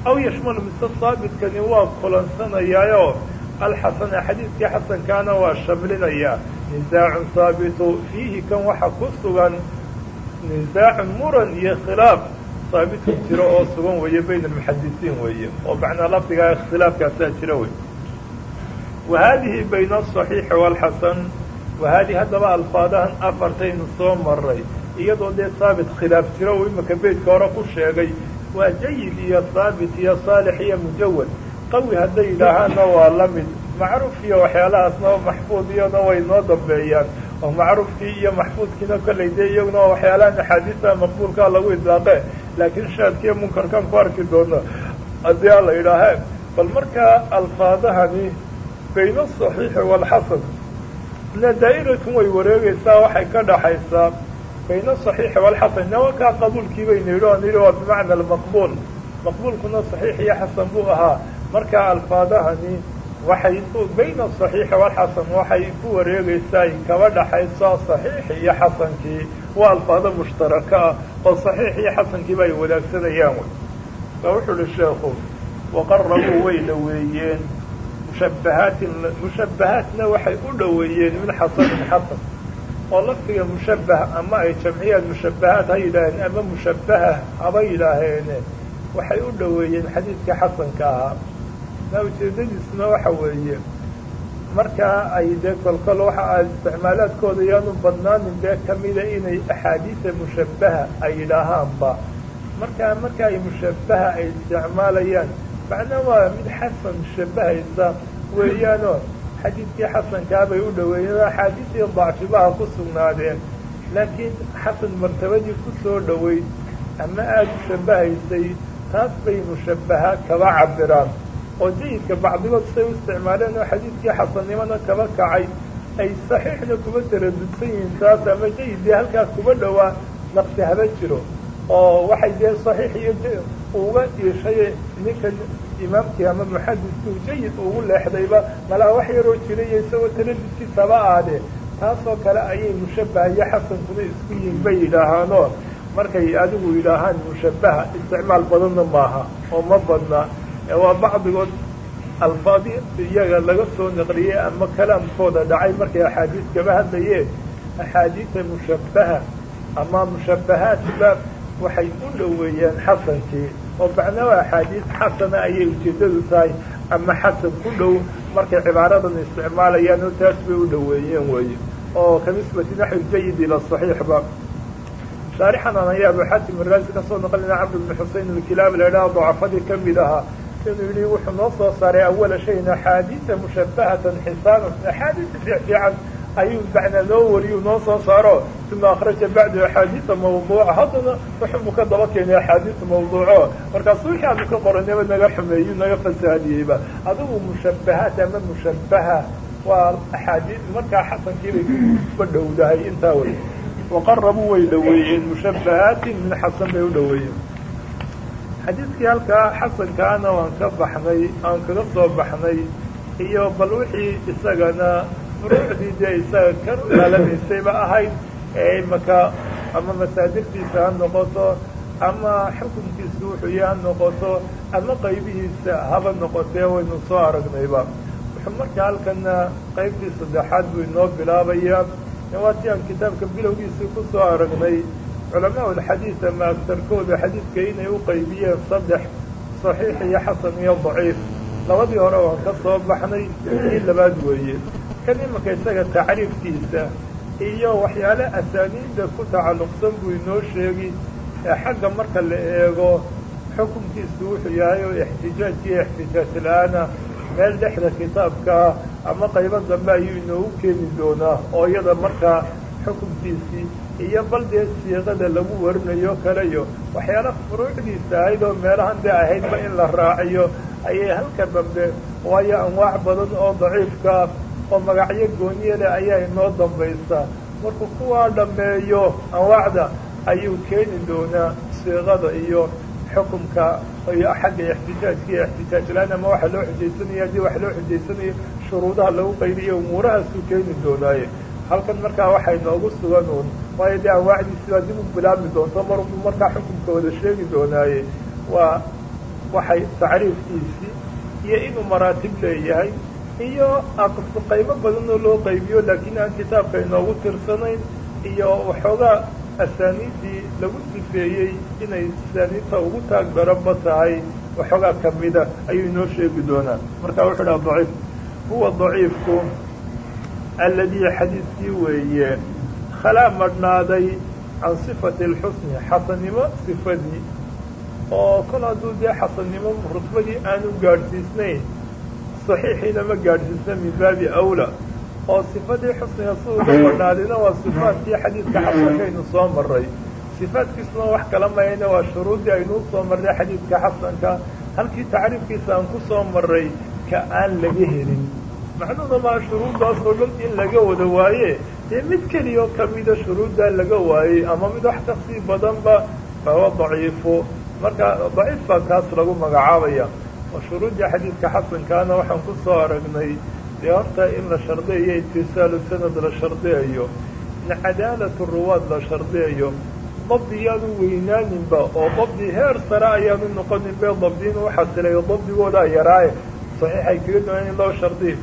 aw yashmalu mise haabitkani waa kulansanayaayo alxasana xadiidkii xasankaana waa shamlinayaa nisaacun haabitu fiihi kan waxa ku sugan nisaacun muran iyo khilaaf haabitun jiro oo sugan weeye bayna almuxadisiin weeye oo macnaa lafdigaa ikhtilaafkaasaa jira wey wa haadihi bayna asaxiixi waalxasan wa haadihi haddaba alfaadahan afartaynu soo maray iyadoo dee haabit khilaaf jiro uu imika beydka hore ku sheegay waa jayid iyo haabit iyo saalix iyo mujawad. Qawi hadday yidhaahaanna waa la mid macruuf iyo waxyaalahaasna maxfuud iyona way noo dambeeyaan oo macruufkii iyo maxfuudkiina kollay dee iyaguna waxyaalahan axaadiista maqbuulkaa lagu idlaaqe laakiin shaadkiiyo munkarkaan ku arki doono haddii a la yidhaahee bal markaa alfaadahani bayna asaxiixi waalxasan daa'iratun way wareegaysaa waxay ka dhaxaysaa bayna asaxiixi waalxasan nawankaa qabuulkii baynu yidhi oo nidhi waa bimacna almaqbuul maqbuulkuna saxiix iyo xasan buu ahaa. Markaa alfaadahani waxay bayna asaxiixi waalxasan waxay ku wareegaysaa ay kaba dhaxaysaa saxiixi iyo xasankii. Waa alfaado mushtaraka ah oo saxiix iyo xasankiiba ay wadaagsanayaan wey. Baa wuxuu uhi sheekhu waqarabuu way dhaweeyeen mushabbahaatin mushabbahaatna waxay u dhoweeyeen min xasanin xasan. Oo lafdiga mushabbah ama ay jamciyaan mushabbahaat ha yidhaaheen ama mushabbaha haba yidhaaheene waxay u dhoweeyeen xadiidkii xasanka ahaa na ujeedadiisuna waxa weeye. Markaa ay dee kolkol waxa isticmaalaadkooda yaanu badnaanin dee kamida inay axaadiisa mushabbaha ay yidhaahaanba. Markaa marka ay mushabbaha ay isticmaalayaan macnaa waa mid xasan shabahaysa weeyaanoo xadiidkii xasankaa bay u dhoweeyeen axaadiistii dacfibaha ku sugnaadeen. Laakiin xasan martabadii ku soo dhoweyd ama aada u shabahaysay taas bay mushabbaha kaba cabiraan oo jayidka bacdigood say u isticmaaleen oo xadiidkii xasannimona kaba kacay ay saxiixna kuba taradudsan yihiin taas ama jayidii halkaa kuba dhowaa naqsi haba jiro oo waxay dee saxiix iyo uga iishay ninka imaamkii ama muxadisku jayid ugu leexdayba malaa wax yaroo jiraiyo isagoo taradudkiisa haba aadee taasoo kale ayay mushabbaha iyo xasankuna isku yihiin bay yidhaahaanoo markay adigu yidhaahaan mushabbaha isticmaal badanna maaha oo ma badna waa bacdigood alfaadi iyaga laga soo naqliyey ama kalaamkooda dhacay markay axaadiis kaba hadlayeen. Axaadiisa mushabbaha ama mushabbahaatba waxay u dhoweeyeen xasankii oo macnaa axaadiis xasana ayay ujeedadu tahay ama xasan ku dhow markay cibaaradan isticmaalayaan oo taas bay u dhoweeyeen weeye. Oo kanisbati naxwi jayid ila saxiixba shaarixanan ayaa abu xaatim araasi ka soo naqlina cabd bni xusein alkilaab la idhaha dacafadii ka mid ahaa inuu yihi wuxuu noo soo saaray awala shayin axaadiisa mushabbahatan xisaanan axaadiisa fiifiican ayuu macnaa noo wariyuu noo soo saaro. Uma akhraja bacdu axaadiisa mawduuca. Haddana wuxunbuu ka daba keenay axaadiisa mawduuco. Markaasu wixii ka qoranayba naga xumeeyu naga fasahadiyeyba adigu mushabbahaat ama mushabbaha waa axaadiis. Markaa xasankii bay kuba dhowdahay intaa wey waqarabuu way dhoweeyeen. Mushabbahaatin min xasan bay u dhoweeyeen xadiidkii halkaa xasankaana waan ka baxnay aan kaga soo baxnay iyo bal wixii isagana furuucdii dee isaga ka dhalanaysayba ahayd ee imaka ama masaadirtiisa ha noqoto ama xukunkiisa wuxuu ya ha noqoto ama qaybihiisa haba noqotee waynu soo aragnayba wuxuu marka halkana qaybtii saddexaad buu inoo bilaabayaa waatii aan kitaabka bilowgiisii ku soo aragnay culamaa ulxadiid ama agtarkooda xadiidka inay u qaybiyeen saddex saxiix iyo xasan iyo daciif. Labadii hore waan ka soo baxnay kii labaad weeye. Kan imanka isaga tacriifkiisa iyo waxyaale asaaniidda ku tacalluqsan buu inoo sheegi ee xagga marka la eego xukunkiisu wuxuu yahay oo ixtijaaj iyo ixtijaaj la'aana meel dhexda kitaabkaa ama qaybo dambe ayuu inoogu keeni doonaa oo iyada markaa xukunkiisii iyo bal dee siiqada lagu warinayo kale iyo waxyaala furuucdiisa ahayd meelahan dee ahaydba in la raaciyo ayay halka dambe waayo anwaac badan oo daciifkaa oo magacyo gooniye leh ayaa inoo dambaysa. Markuu kuwaa dhammeeyo anwaacda ayuu keeni doonaa siiqada iyo xukumka iyo xagga ixtijaajka iyo ixtijaaj la'aan ama waxa loo xujaysanaya haddii wax loo xujaysanayo shuruudaha lagu qaydiyo umuurahaasuu keeni doonaaye halkan markaa waxay noogu sugan uun. Waayo dee anwaacdiisi baa dib u bilaabmi doonto mar markaa wada sheegi doonaaye waa waxay tacriifkiisii iyo inuu maraatib leeyahay iyo qaybo badan oo loo qaybiyo laakiin aan kitaabka inoogu tirsanayn iyo waxoogaa asaaniiddii lagu sifeeyey inay asaaniidta ugu taag daranba tahay waxoogaa kamida ayuu inoo sheegi doonaa. Marka wuxuu dhaha daciif. Huwa daciifku alladii xadiidkii weeye khalaa madhnaaday can sifati alxusni xasannimo sifadii oo kol hadduu dee xasannimo rutbadii aanu gaadhsiisnayn saxiixiina ma gaadhsiisna min baabi awla oo sifadii xusniga si uga badhaadina waa sifaatkii xadiidka xasankaynu soo maray sifaadkiisuna wax kala mayna waa shuruuddii aynuu soo marray xadiidka xasanka halkii tacriifkiisa aan ku soo maray ka aan laga helin macnuhuna maa shuruuddaas oo dhan in laga wada waaye dee mid keliya oo kamida shuruuddaa laga waayey ama mid wax ka sii badanba fahuwa daciifu marka daciif baa kaas lagu magacaabaya oo shuruuddii xadiidka xasankaana waxaan ku soo aragnay dee horta in la shardiyayo itisaalu sanad la shardiyayo in cadaalatu ruwaad la shardiyayo dabdi yaanu weynaaninba oo dabdi heer sare ayaanu noqonin be dabdiin u xasilayo dabdigoodaa yaraaye saxiixay kaga doonaan in loo shardiyo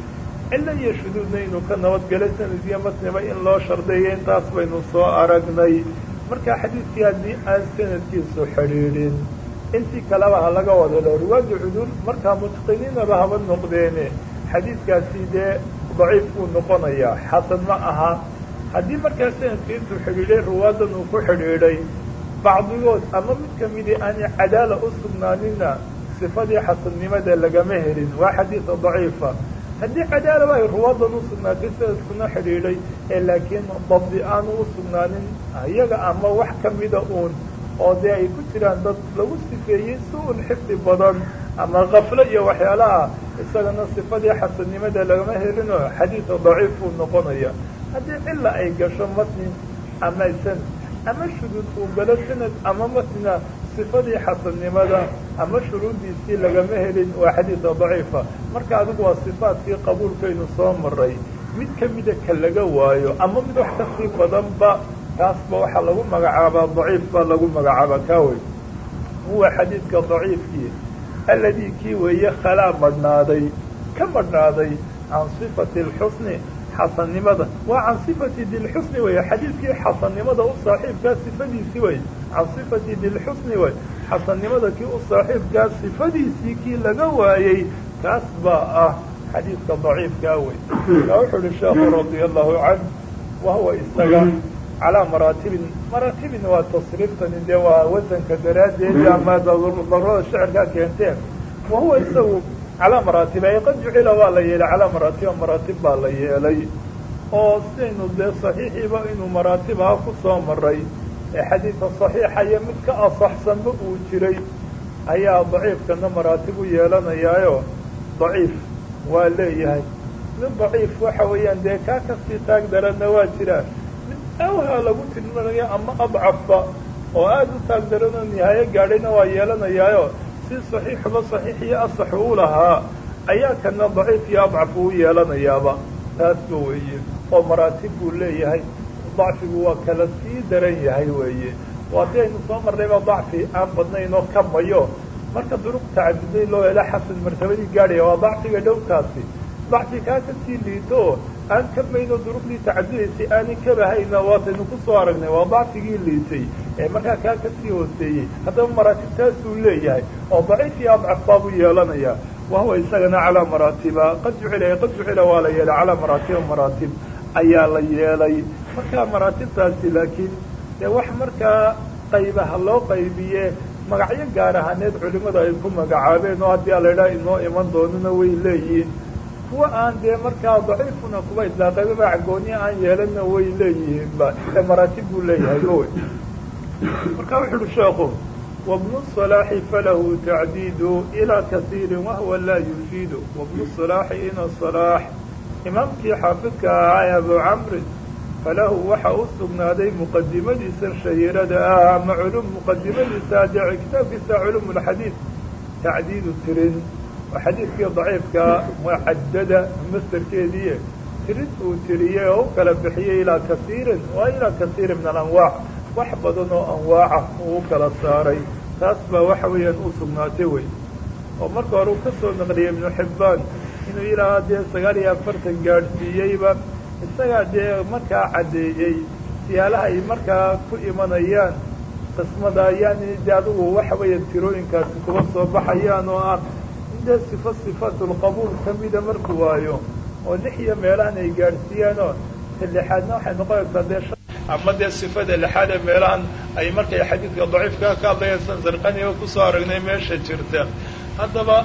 cilla iyo shuduudna ka nabadgelo sanadiyo matniba in loo shardiyayo intaas baynu soo aragnay. Marka xadiidkii haddii aan sanadkiisu xidhiidhin intii kaleba ha laga wada lo riwaadu cuduul markaa mutqiniinaba haba noqdeene. Xadiidkaasi dee daciif buu noqonayaa xasan ma aha. Haddii markaa sanadka intuu xidhiidhay ruwaadan uu ku xidhiidhay bacdigood ama mid kamidii aanay cadaala u sugnaanina sifadii xasannimada lagama helin. Waa xadiida daciifa haddii cadaalaba ay ruwaadan u sugnaatay sanadkuna xidhiidhay ee laakiin dabdi aanu u sugnaanin iyaga ama wax kamida uun oo dee ay ku jiraan dad lagu sifeeyey su'un xifdi badan ama kaflo iyo waxyaalaha isagana sifadii xasannimada lagama helinoo xadiida daciif buu noqonaya. Haddii cilla ay gasho matni ama sanad ama shuduud uu galo sanad ama matnina sifadii xasannimada ama shuruuddiisii lagama helin waa xadiida daciifa. Marka adigu waa sifaadkii qabuulkaynu soo maray mid kamida ka laga waayo ama mid wax ka sii badanba taasba waxaa lagu magacaabaa daciif baa lagu magacaabaa kaawey huwa xadiidka daciifkii alladii kii weeye khalaa madhnaaday ka madhnaaday can sifati alxusni xasannimada waa can sifati dilxusni wey xadiidkii xasannimada u saaxiibkaa sifadiisii wey can sifati dilxusni wey xasannimada kii u saaxiibkaa sifadiisii kii laga waayey kaas baa ah xadiidka daciifkaa wey kaa wuxuu uhi sheekhu radia allahu canh wahuwa isaga calaa maraatibin. Maraatibin waa tasriiftani dee waa wasanka daraaddeed ama darurada shicirkaa keenteen. Wahuwa isagu calaa maraatib. Ay qad jucila waa la yeelay calaa maraatiba maraatib baa la yeelay. Oo sidaynu dee saxiixiiba inuu maraatib aha ku soo maray ee xadiidka saxiixa iyo mid ka asaxsanba uu jiray ayaa daciifkana maraatib u yeelanayaayo. Daciif waa leeyahay. Mid daciif waxa weeyaan dee kaa ka sii taag daranna waa jiraan mid awha lagu tilmanayo ama adcafba oo aada u taag daranoo nihaayo gaadhayna waa yeelanayaayo. Si saxiixuba saxiix iyo asax uu lahaa ayaa kana daciif iyo adcaf uu yeelanayaaba. Taasba weeye. Oo maraatib buu leeyahay dacfigu waa kala sii daran yahay weeye. Waa si aynu soo marnayba dacfi aan badnayn oo kamayo marka duruq tacaduday loo hela xasan martabadii gaadhaya waa dacfiga dhowkaasi dacfi kaa ka sii liito aan ka mayno duruqdii tacadidaysay aanay kabahayna waataynu ku soo aragnay waa dacfigii liitay. Ee markaa kaa ka sii hooseeyey haddaba maraatibtaasuu leeyahay oo daciif iyo adcaf baabuu yeelanaya. Wahuwa isagana calaa maraatiba qad jucila qad jucila waa la yeelay calaa maraatiba maraatib ayaa la yeelay markaa maraatibtaasi laakiin dee wax markaa qaybaha loo qaybiye magacyo gaar ahaaneed culimmadu ay ku magacaabeen oo haddii alaydhaa inoo iman doonana way leeyihiin. Kuwa aan dee markaa daciifuna kuwa idlaaqayba macgooniya aan yeelanna way leeyihiinba ee maraatib buu leeyahay owe marka wuxu uhi sheekhu wabnu salaaxi falahu tacdiidu ilaa kasiirin wahuwa laa yufiidu. Wabnu salaaxi ina salaax. Imaamkii xaafidka ahaa ee abu camrin falahu waxa u sugnaaday muqadimadiisa shahiirada ah ama culum muqadimadiisa dee kitaabkiisa culum lxadiid tacdiidu tirin. Waa xadiidkii daciifka mucadada masderkeediiye tirin uu tiriyey oo u kala bixiyey ilaa kasiirin waa ilaa kasiirin min alanwaac. Wax badan oo anwaaca uu u kala saaray. Taas baa waxa weeyaan u sugnaatay wey oo marka hore uu ka soo naqliyey ibnu xibbaan inuu ilaa dee sagaal iyo afartan gaadhsiiyeyba isagaa dee markaa caddeeyey siyaalaha ay markaa ku imanayaan qismada yani de adigu waxa weeya tirooyinkaasi kuba soo baxayaan oo ah dee sifa sifaatulqabuul kamida markuu waayo oo lix iyo meelahan ay gaadhsiiyaan oo ta lixaadna waxay noqonaysaa dee ama dee sifada lixaad ee meelahan ay markay xadiidka daciifka ka hadlayaan san sarqaniga ku soo aragnay meesha jirta. Haddaba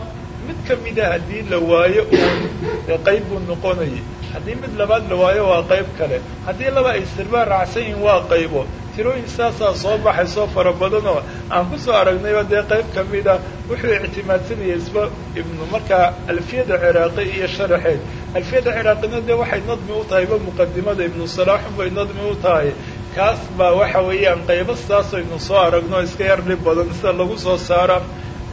mid kamida haddii la waayo uun qayb buu noqonayay. Haddii mid labaad la waayo waa qayb kale. Haddii laba ay sirbaan raacsan yihiin waa qaybo. Tirooyin saasaa soo baxay soo fara badanoo aan ku soo aragnayba dee qayb kamida wuxuu ictimaadsanayay isba ibnu markaa alfiyada ciraaqi iyo sharaxeed. Alfiyada ciraaqina dee waxay nadmi u tahayba muqadimada ibnu salaaxun bay nadmi u tahay. Kaas baa waxa weeyaan qaybo saasaynu soo aragno iska yar dhib badan sida lagu soo saara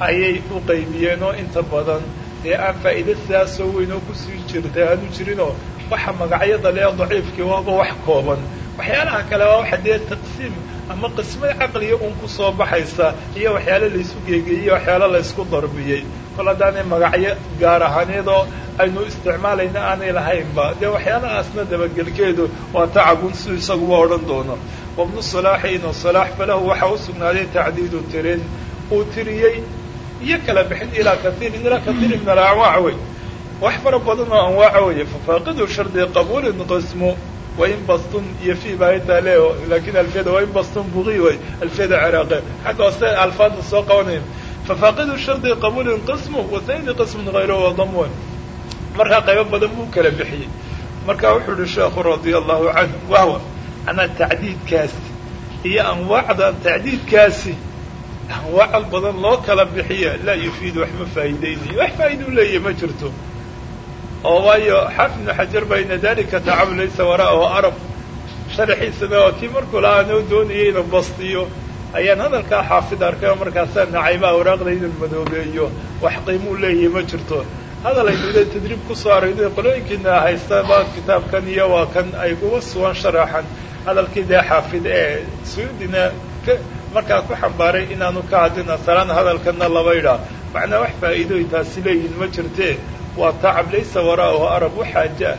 ayay u qaybiyeen oo inta badan dee aan faa'iida sidaasoo weyn oo ku sii jirta aanu jirinoo waxa magacyada lee daciifkii waaba wax kooban. Waxyaalaha kale waa waxa dee taqsiim ama qismad caqliga un ku soo baxaysa iyo waxyaalo laysu geegeeyey waxyaalo laysku darbiyey. Kol haddaanay magacyo gaar ahaaneedoo aynu isticmaalayna aanay lahaynba dee waxyaalahaasna dabagelkeedu waa tacabun si isaguba odhan doono. Wabnu salaaxi inu salaax falahu waxaa u sugnaaday tacdiidu tirin. Uu tiriyey iyo kala bixin ilaa kaiirin ilaa kaiirin min alanwaac wey wax fara badan oo anwaaca weye fafaaqidu shardi qabuulin qismu wain bastun iyo fi baayta le laakiin alfiyada wain bastun bugi way alfiyada ciraaqe. Xagga hoose alfaada soo qabanaya fafaaqidu shardi qabuulin qismu watayni qismun hayro wadamwan markaa qaybo badan buu kala bixiyey. Marka wuxuu uhi sheekhu radia allahu canhu wahwa anaa tacdiidkaasi. Iyo anwaacda tacdiidkaasi anwaacal badan loo kala bixiya laa yufiidu wax ma faa'iideynayo wax faa'iida u leeyahy ma jirto. Oo waayo xaafid ibnu xajar ba ina dalika tacab laysa wara'ahu arab sharaxiisana oo tii markuu lahaa noo doonayay inu bastiyo ayaan hadalkaa xaafid arkay oo markaasaa nacayba awraaqda inuu madoobeeyo? Wax qiimuu leeyahay ma jirto. Hadal aynu ida tadriib ku soo aragna qolooyinkiina haystaba kitaabkan iyo waa kan ay uga sugan sharaxan hadalkii dee xaafid ee suudina markaa ku xambaaray inaanu ka hadlin asalaan hadalkana laba idhaa macnaa wax faa'iidooy taasi leeyihiin ma jirtee waa tacab laysa wara'ahu arab waxaaja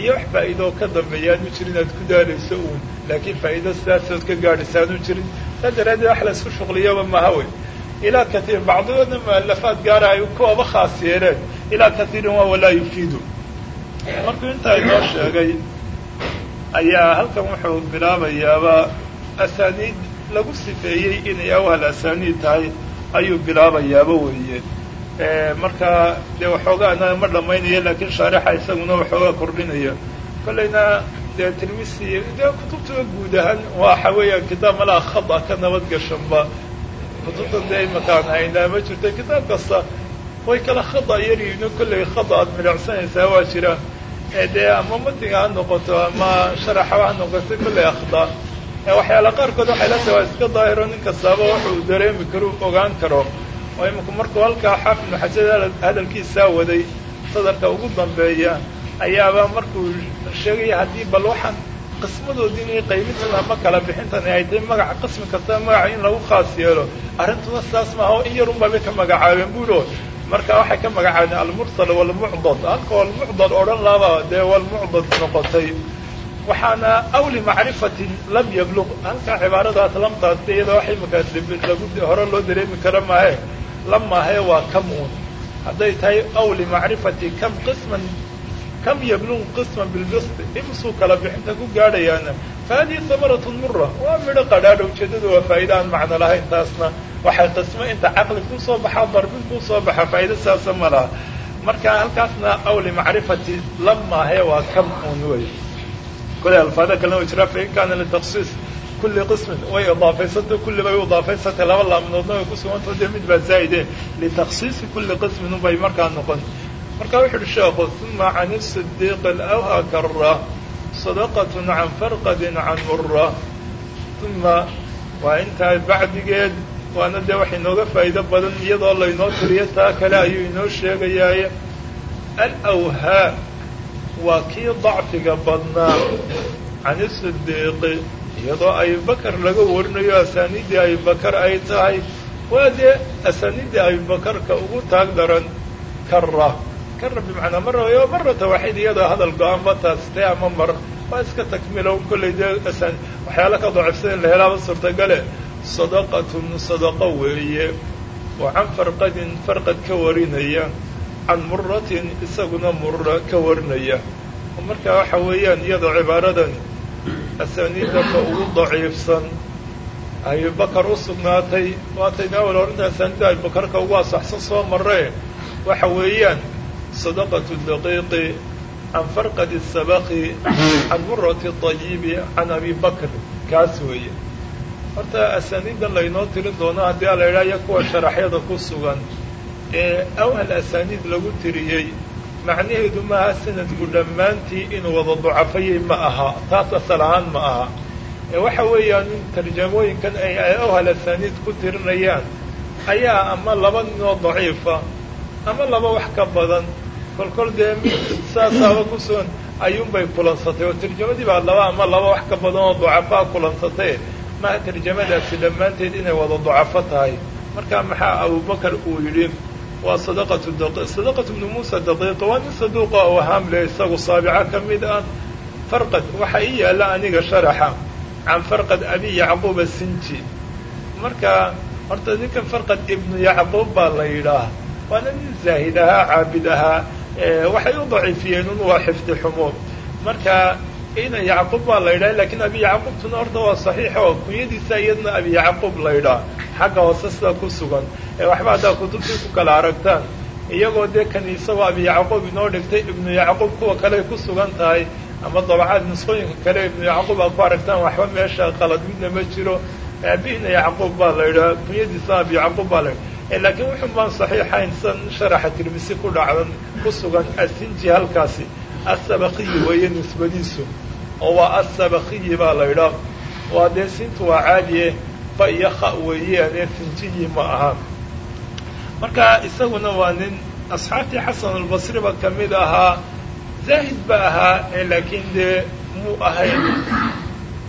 iyo wax faa'iidoo ka dambeeya aanu jirin aad ku daalayso uun. Laakiin faa'iido sidaasood ka gaadhaysa aanu jirin. Saa daraaddeed wax laysku shuqliyaba maha wey. Ilaa kaiir bacdigoodna mualafaad gaara ay kuwaba khaas yeeleen. Ilaa kaiirin waa walaa yufiidu. Markuu intaa inoo sheegay ayaa halkan wuxuu bilaabayaaba asaaniid lagu sifeeyey inay awhal asaaniid tahay ayuu bilaabayaaba weeye. Markaa dee waxoogaana ma dhammaynaya laakiin shaarixa isaguna waxoogaa kordhinaya. Kollayna dee tirmisi dee kutubtaba guud ahaan waxa weeyaan kitaab malaa khada ka nabad gashanba kutubtan dee imakaan haynaa ma jirto kitaab kasta way kala khada yaryihiino kollay khada aad milicsanaysaa waa jira. Dee ama matiga ha noqoto ama sharaxaba ha noqoto kollay akhda waxyaala qaarkood waxay la tahay waa iska daahiro nin kastaaba wuxuu dareemi karo ogaan karo. Oo iminku markuu halkaa xaafid ibnu xajar hadalkiisaa waday sadarka ugu dambeeya ayaaba markuu sheegaya haddii bal waxaan qismadoodii inay qaybintan ama kala bixintan ay tahay magaca qismi kasta magaca in lagu khaas yeelo arrintuna saas maaha oo in yarun baabay ka magacaabeen buuo marka waxay ka magacaabeen almursal walmucdad halka walmucdad odhan laaba dee walmucdad noqotay waxaana aw limacrifatin lam yabluq halkaa cibaaradaas lamtaas iyada wax imika lagu hore loo dareemi kara maahe. Lam maahe waa kam uun. Hadday tahay aw limacrifati kam qisman kam yabluq qisman bilbist imsuu kala bixinta ku gaadhayaana. Fa hadihi samaratun mura waa midho qadhaadha ujeedada waa faa'iida aan macno lahayn taasna. Waxay qismo inta caqli ku soo baxaa darbin ku soo baxa faa'iida saasa ma laha. Marka halkaasna aw limacrifati lam maahe waa kam uun wey kole alfaada kalena way jiraa fain kaana litaksiis kulli qismin way idaafaysatay kulli bay u idaafaysatay laba laamnoodna way ku sugantao dee mid baa zaa'ide litaksiisi kulli qismin unbay markaa noqon marka wuxu uhi sheekhu uma can isidiiq alawha kara sadaqatun can farqadin can mura uma waa intaa bacdigeed waana dee wax inooga faa'iido badan iyadoo laynoo tiriyo taa kale ayuu inoo sheegayaaye alawhaa waa kii dacfiga badnaa can isidiiqi iyadoo abibakar laga warinayo asaaniiddii abibakar ay tahay. Waa dee asaaniiddii abibakarka ugu taag daran kara kara bimacnaa mara marata waxayd iyadoo hadal go'aanba taas tee ama mar. Waa iska takmilo kollay dee waxyaala ka dacifsan in la helaaba suurtagale. Sadaqatun sadaqo weeye. Oo can farqadin farqad ka warinaya can muratin isaguna mura ka warinaya. Marka waxa weeyaan iyadoo cibaaradan asaaniidda ka ugu daciifsan abibakar u sugnaatay waatayna awal horinta asaaniidda abibakarka ugu asaxsan soo marre. Waxa weeyaan sadaqatu daqiiqi can farqadi sabaqi can murati dayibi can abi bakr kaas weeye. Horta asaaniiddan laynoo tirin doono haddii a la idhahyo kuwa sharaxyada ku sugan ee awhal asaaniid lagu tiriyey macnaheedu maaha sanadku dhammaantii inuu wada ducafayay ma aha taas asal ahaan ma aha. Ee waxa weeyaan in tarjamooyinkan ay awhal asaaniid ku tirinayaan ayaa ama laba ninoo daciifa ama laba wax ka badan. Kolkol dee saasaaba ku sugan ayuunbay kulansatay oo tarjamadii baa laba ama laba wax ka badan oo ducafaa kulansatay maha tarjamadaasi dhammaanteed inay wada ducafo tahay. Marka maxaa abubakar uu yidhi waa sadaqatu sadaqatu bnu muusa daqiiqa waa nin saduuqa oo haamle isagu saabica ka mid ah farqad waxaa ii yaalla aniga sharaxa can farqad abi yacquub asinji marka horta ninkan farqad ibnu yacquub baa la yidhaah waana nin zaahid ahaa caabid ahaa waxay u daciifiyeen un waa xifdi xumo marka ina yacquub baa la yidhaha lakiin abi yacquubtuna horta waa saxiix oo kunyadiisa iyadna abi yacquub la yidhaah xagga hoose sida ku sugan ee waxba haddaa kutubtii ku kala aragtaan iyagoo dee kan isagoo abi yacquub inoo dhigtay ibnu yacquub kuwa kale ku sugan tahay ama dabacaad nisqooyinka kale ibnu yacquub aa ku aragtaan waxba meesha qalad midna ma jiro aabihina yacquub baa la yidhaha kunyadiisa abi yacquub baa la yidhaha laakiin wuxun baan saxiixayn san sharaxa tirmisi ku dhacdan ku sugan asinji halkaasi asabakiyi weeye nisbadiisu oo waa asabakiyi baa la yidhaah. Waa dee sintu waa caadiye ba iyo kha weeyaane sinjiyi ma aha marka isaguna waa nin asxaabtii xasan albasriba ka mid ahaa zaahid ba ahaa laakiin dee muu ahayn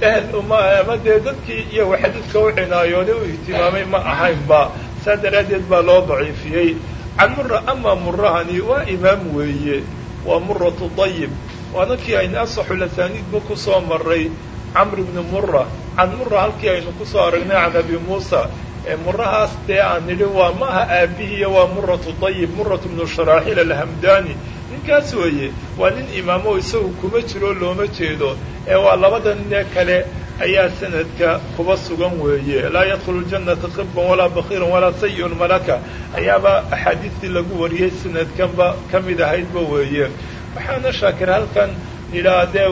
ehel uma dee dadkii iyo xadiidka u cinaayoode u ihtimaamay ma ahaynba saa daraaddeed baa loo daciifiyey. Can mura ama murahani waa imaam weeye. Waa muratu dayib waana kii aynu asaxulasaniidba ku soo maray camr ibni mura can mura halkii aynu ku soo aragnay can abi muusa. Murahaas dee aan nidhi waa maaha aabihiiyo waa muratu dayib muratu bnu sharaaxil alhamdani ninkaas weeye waa nin imaamo isagu kuma jiro looma jeedo. Ee waa labada ninee kale ayaa sanadka kuba sugan weeye. Laa yadkhulu ljannata qiban walaa bakiiran walaa sayi-un malaka. Ayaaba axaadiistii lagu wariyey sanadkanba ka mid ahaydba weeye waxaana shaakir halkan yidhaah dee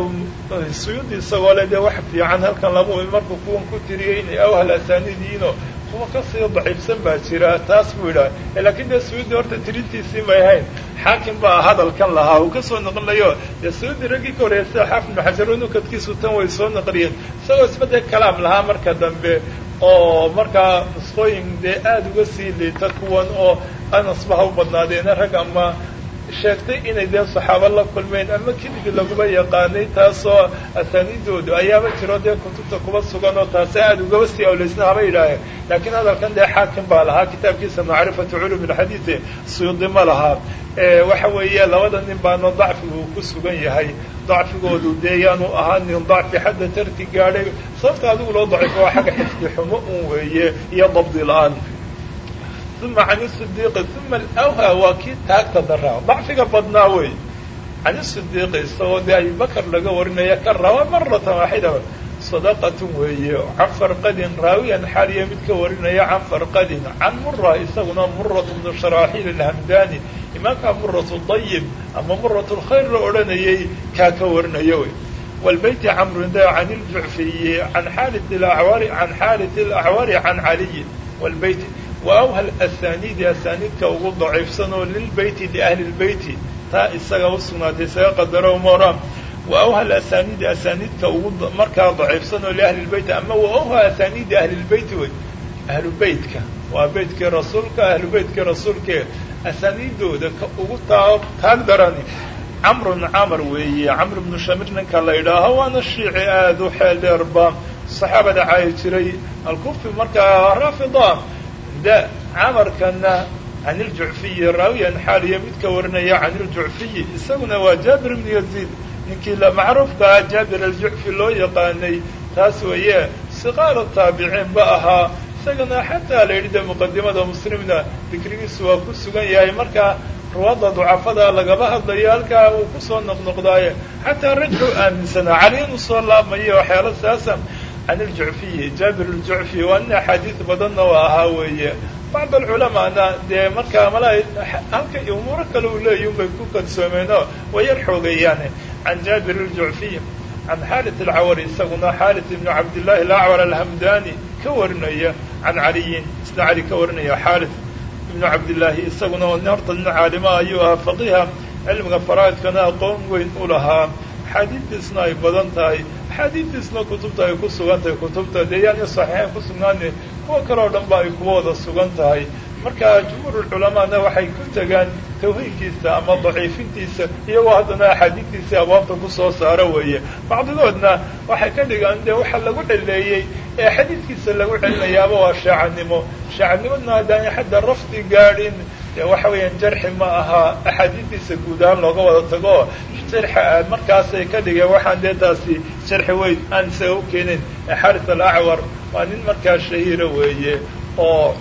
suyuudi isagoo le dee wax fiican halkan lama markuu kuwan ku tiriyey inay awhal asaanidiino kuwa ka sii daciifsan baa jira taas buu yidhaha laakiin dee suyuudi horta tirintiisii may ahayn. Xaakim baa hadalkan lahaa uu ka soo naqlilayo dee suyuudi raggii ka horreeya sida xaafid xajar nukadkiisu tan way soo naqliyeen. Isagoo isbeddel kalaam lahaa marka dambe oo markaa nusqooyin dee aada uga sii liita kuwan oo anasba ha u badnaadeena rag ama sheegtay inay dee saxaabo la kulmeen ama keligii laguma yaqaanay taasoo asaaniidoodu ayaaba jiro dee kutubta kuba sugan oo taasi aada ugaba sii awleysna haba yidhaaheen laakiin hadalkan dee xaakim baa lahaa kitaabkiisa macrifatu culum ilxadiidi suyuudi ma lahaa waxa weeye labada nin baana dacfigu uu ku sugan yahay. Dacfigoodu dee yaanu ahaanin dacfi xadda tarti gaadhay. Sababta adigu loo dacifo waa xagga xifdi xumo un weeye iyo dabdi la'aan uma can sidiiqi uma alawha waa kii taagta daraa dacfiga badnaa wey can sidiiqi isagoo dee abibakar laga warinaya ka raba maratan waaxida sadaqatun weeye can farqadin raawiyan xaaliya mid ka warinaya can farqadin can mura isaguna murat bnu sharaaxiil alhamdani imaamka muratu dayib ama murat lkhayr la odhanayay kaa ka warinaya wey wlbeyti camrun da can iljucfiyi can xaalit alacwari can xaalit alacwari can caliyi wlbeyti wa awha asaniidi asaaniidka ugu daciifsan oo lilbeyti liahli lbeyti taa isaga usugnaatay isaga qadaro moram wa awha asaniidi asaaniidka ugu markaa daciifsan oo liahli lbeyti ama wa awha asaniidi ahli lbeyti wey? Ahlu beytka waa beytkii rasuulka ahlu beytkii rasuulke asaaniidooda ka ugu taa taag darani. Camrun camar weeye camr bnu shamir ninka la yidhaaho waana shiici aada u xeel dheerba saxaabada caayi jiray alkufi markaa raafida da camarkana can iljucfiyi raawiyan xaaliya mid ka warinaya can iljucfiyi isaguna waa jaabir ibnu yaziid ninkii macruufkaa jaabir aljucfi loo yaqaanay taas weeye siqaara taabiciin ba ahaa isagana xataa la yidhi de muqadimada muslimna dikrigiisu waa ku sugan yahay markaa ruwaadda ducafada lagaba hadlayo halkaa uu ku soo noqnoqdaaye xataa rajxu aaminsanaa cali inuu soo laabmayo waxyaala saasa can iljucfiyi jaabir aljucfi waa nin axaadiis badanna waa ahaa weeye bacd alculamaana dee markaa mala halka umuuro kale uu leeyahi un ku kalsoomeenoo way yar xoogeeyaane can jaabir aljucfiy can xaalit alcawari isaguna xaalit ibnu cabdillahi alacwar alhamdani ka warinaya can caliyin isna cali ka warinaya xaalit ibnu cabdillaahi isaguna horta nin caalima ayuu ahaa faqiha cilmiga faraa'idkana aqoon weyn u lahaa axaadiidtiisna ay badan tahay axaadiidtiisna kutubta ay ku sugan tahay kutubta dee yaani saxiixayn ku sugnaane kuwa kale oo dhan ba ay kuwa wada sugan tahay. Marka jumhuurulculamaana waxay ku tegaan tawhiinkiisa ama daciifintiisa iyagoo haddana axaadiidtiisii abwaabta ku soo saaro weeye. Bacdigoodna waxay ka dhigaan dee waxa lagu celeeyey ee xadiidkiisa lagu celinayaaba waa shaacanimo shaacanimodna haddaan xadda rafdi gaadhin dee waxa weeyaan jarxi ma aha. Axaadiidtiisa guud ahaan looga wada tago. Jarxi markaasay ka dhigeen waxaan dee taasi jarxi weyn aan isaga u keenin. Xaris alacwar waa nin markaa shahiira weeye oo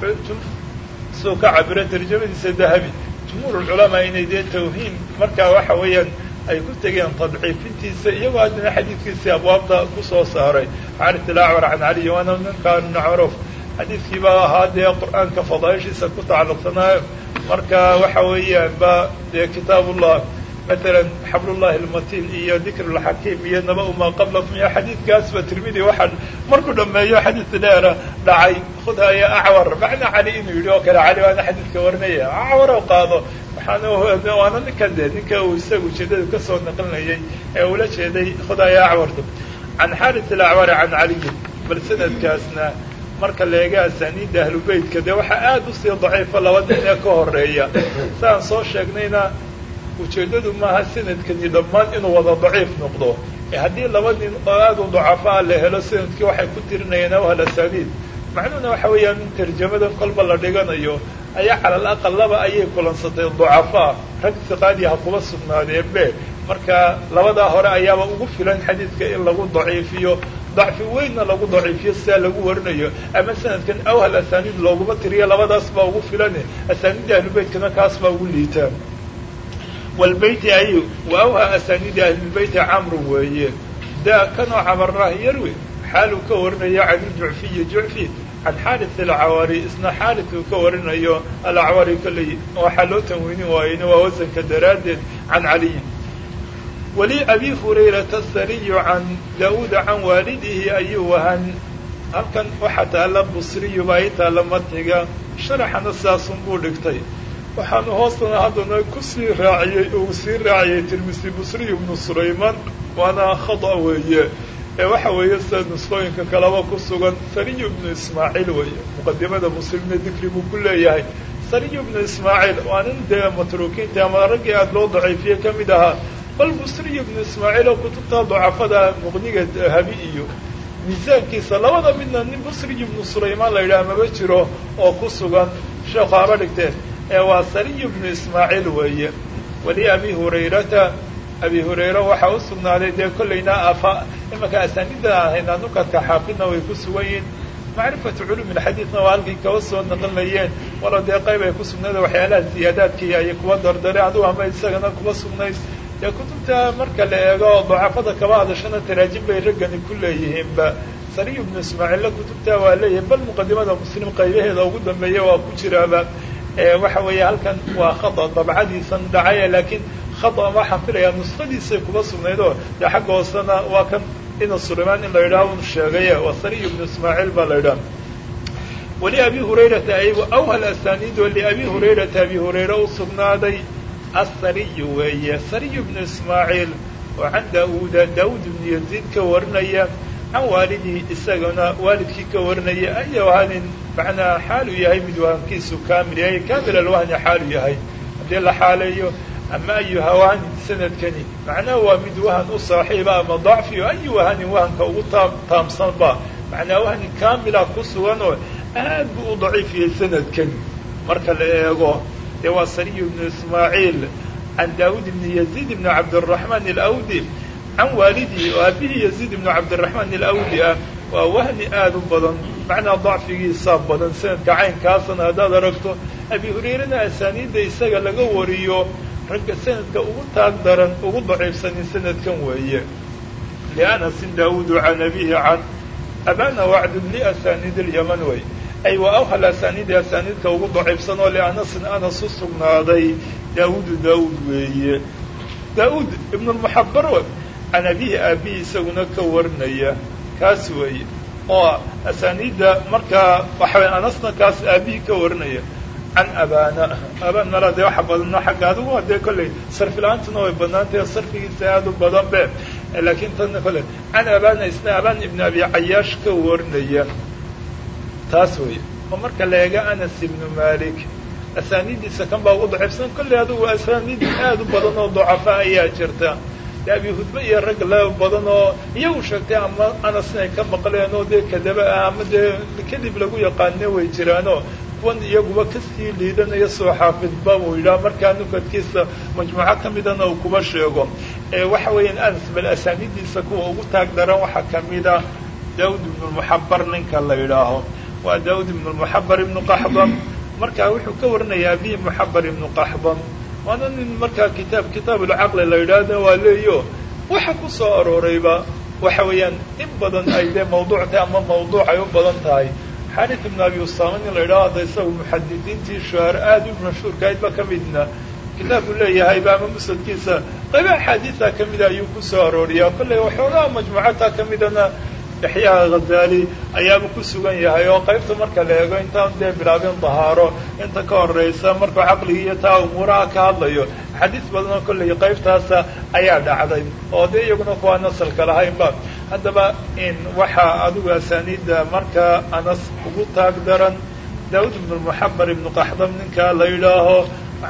suu ka cabira tarjamadiisa dahabi jumhuurulculamaa inay dee tawhiin markaa waxa weeyaan ay ku tegeen tadciifintiisa iyagoo haddana xadiidkiisii abwaabta ku soo saaray. Xaris alacwar can caliy waana ninkaa macruuf. Xadiidkii baa ahaa dee qur'aanka fadaaishiisa ku tacalluqsanaayo marka waxa weeyaan ba dee kitaabullah matalan xablullahi almatin iyo dikrulxakiim iyo naba uma qablakum iyo xadiidkaasba tirmidi waxaa markuu dhameeyo xadiid dheera dhacay. Khudha ya acwar macna cali inuu yidhi oo kale cali waana xadiidka warinaya acwar oo qaado. Waxaana waana ninkan de ninka uu isaga ujeedada ka soo naqlinayay ee ula jeeday khudha ya acwarta can xaris alacwari can caliyin bal sanadkaasna marka la eega asaniidda ahlubeytka dee waxaa aada u sii daciifa laba nin ee ka horreeya saan soo sheegnayna ujeeddadu maaha sanadkani dhammaan inuu wada daciif noqdo. Ee haddii laba nin oo aada u dacafaa la helo sannadkii waxay ku tirinayaan awhal asaniid macnuhuna waxa weeyaan in tarjamada kolba la dhiganayo ayaa cala al aqal laba ayay kulansatay dacafaa rag siqaadii ha kuba sugnaadeen be. Marka labadaa hore ayaaba ugu filan xadiidka in lagu daciifiyo dacfi weynna lagu daciifiyo sidaa lagu warinayo. Ama sanadkan awhal asaniid looguma tiriyo labadaas baa ugu filane. Asaaniidda ahlubeytkana kaas baa ugu liitaa wlbeyti ay wa awha asaniidi ahlilbeyti camru weeye. Da kanoo camarah yarwe xaaluu ka warinayo can iljucfiyi jucfi can xaaris alcawari isna xaaris uu ka warinayo alacwari kolley waxaa loo tanweynin waayeyna waa wasanka daraaddeed can caliyin wali abi hurayrata sariyu can daauuda can waalidihi ayuu wahan halkan waxaa taalla busriyu baa ii taalla matniga sharaxana sidaasun buu dhigtay. Waxaanu hoostana haddana ku sii raaciyey uu sii raaciyey tirmisi busriyu bnu sulayman waana khada weeye. Ee waxa weeye sida nusqooyinka kaleba ku sugan sariyu bnu ismaaciil weeye muqadimada muslimna dikri buu ku leeyahay. Sariy bnu ismaaciil waa nin dee matruukiinta ama raggii aada loo daciifiye ka mid ahaa bal busriy bnu ismaaciil oo kutubta ducafada muqniga dahabi iyo miisaankiisa labada midna nin busriy ibnu sulaymaan la yidhaha maba jiro oo ku sugan. Sheekhu haba dhigteen ee waa sariy bnu ismaaciil weeye. Wali abi hurayrata abi hurayra waxaa u sugnaaday dee kollayna afa imanka asaaniidda aan haynaa nukadka xaafidna way ku sugan yihiin. Macrifatu culumi lxadiidna waa halkay kaba soo naqlinayeen walo dee qayb ay ku sugnayd waxyaalaha ziyaadaadkii ay kuba dardare adugu ama isagana kuba sugnayd dee kutubta marka la eego dacafada kaba hadashana taraajim bay raggani ku leeyihiinba sariy bnu ismaaciilla kutubta waa leeyahay bal muqadimada muslim qaybaheeda ugu dambeeya waa ku jiraaba waxa weeye halkan waa khata dabcadiisan dhacaya laakiin khata waxaan filayaa nuskhadiisay kuba sugnayd dee xagga hoosena waa kan ina sulaymaan in la yidhaha un sheegay waa sariy bnu ismaaciil baa la yidhaha. Wali abi hurayrata aygu awhal asaniido liabi hurayrata abi hurayra u sugnaaday asariyu weeye sariy bnu ismaaciil oo can daauuda daauud ibnu yaziid ka warinaya can waalidii isagana waalidkii ka warinaya aya wahanin macnaa xaalu yahay mid wahankiisu kaamil yahay kaamil alwahni xaalu yahay haddii la xaaleeyo ama ayu hawanin sanadkani macnaha waa mid wahan u saaxiiba ama dacfiyo ayu wahanin wahanka ugu taam taamsanba macnaa wahni kaamila ku sugan oo aad buu u daciifiyey sanadkani marka la eego dee waa sariy bnu ismaaciil can daawud ibni yaziid ibni cabdiraxmaan alawdi can waalidii oo aabihii yaziid ibnu cabdiraxmaan alawdi ah waa wahni aada u badan macnaa dacfigiisaa badan sanadka caynkaasana haddaad aragto abi hurayrana asaaniidda isaga laga wariyo ragga sanadka ugu taag daran ugu daciifsanin sanadkan weeye lianasin daawudu can abihi can abana wacdun liasaniid alyaman wey ay wa awhal asaniidi asaniidka ugu daciifsan oo lianasin anas u sugnaaday daawudu daawud weeye daawud ibn lmuxabar can abihi aabihi isaguna ka warinaya kaas weeye oo asaniidda markaa waxaway anasna kaas aabihii ka warinaya can abana aban mala dee waxa badano xagga adigu dee kolley sarfi la'aantuna way badnaantahe sarfigiisa aada u badan be laakiin tana kolley can abana isna aban ibn abi cayaash ka warinaya taas weeye. oo marka la eega anas ibnu malik asaaniiddiisa kan baa ugu daciifsan. Kolley adigu asaaniid aada u badan oo dacafa ayaa jirta. De abi hudbe iyo rag la badan oo iyagu sheegtay ama anas ka maqleen oo dee kadaba ah ama dee kadib lagu yaqaane way jiraanoo kuwan iyaguba ka sii liidanaya soo xaafidba uu yidhaha. Markaa nukadkiisa majmuuco ka midana uu kuba sheego. Waxa weeyaan anas bal asaaniiddiisa kuwa ugu taag daran waxaa kamida daawud ibnu lmuxabar ninka la yidhaaho waa daawud ibnu lmuxabar ibnu qaxdam markaa wuxuu ka warinayaa abihi muxabar ibnu qaxdam waana nin markaa kitaab kitaab ulcaqli la yidhaahdo waa leeyo. Waxa ku soo aroorayba waxa weeyaan in badan ay dee mawduuc tahay ama mawduuc ay u badan tahay. Xaris ibn abi usama nin la yidhaho hadda isaga muxadidiintii shuhaar aada u mashhuurkahaydba ka midna. Kitaab uu leeyahayba ama musadkiisa qayba axaadiisa ka mida ayuu ku soo arooriyaa kolley waxoogaa majmuucata ka midana yaxyaha ghazaali ayaaba ku sugan yahay oo qaybta marka la eego intaan dee bilaabin dahaaro inta ka horeysa markuu caqligii iyo taa umuuraha ka hadlayo xadiis badanoo kolley qaybtaasa ayaa dhacday oo dee iyaguna kuwaa nasalka lahaynba. Haddaba in waxaa adigu asaaniidda markaa anas ugu taag daran daawud ibnu muxabar ibnu qaxdam ninkaa la yidhaaho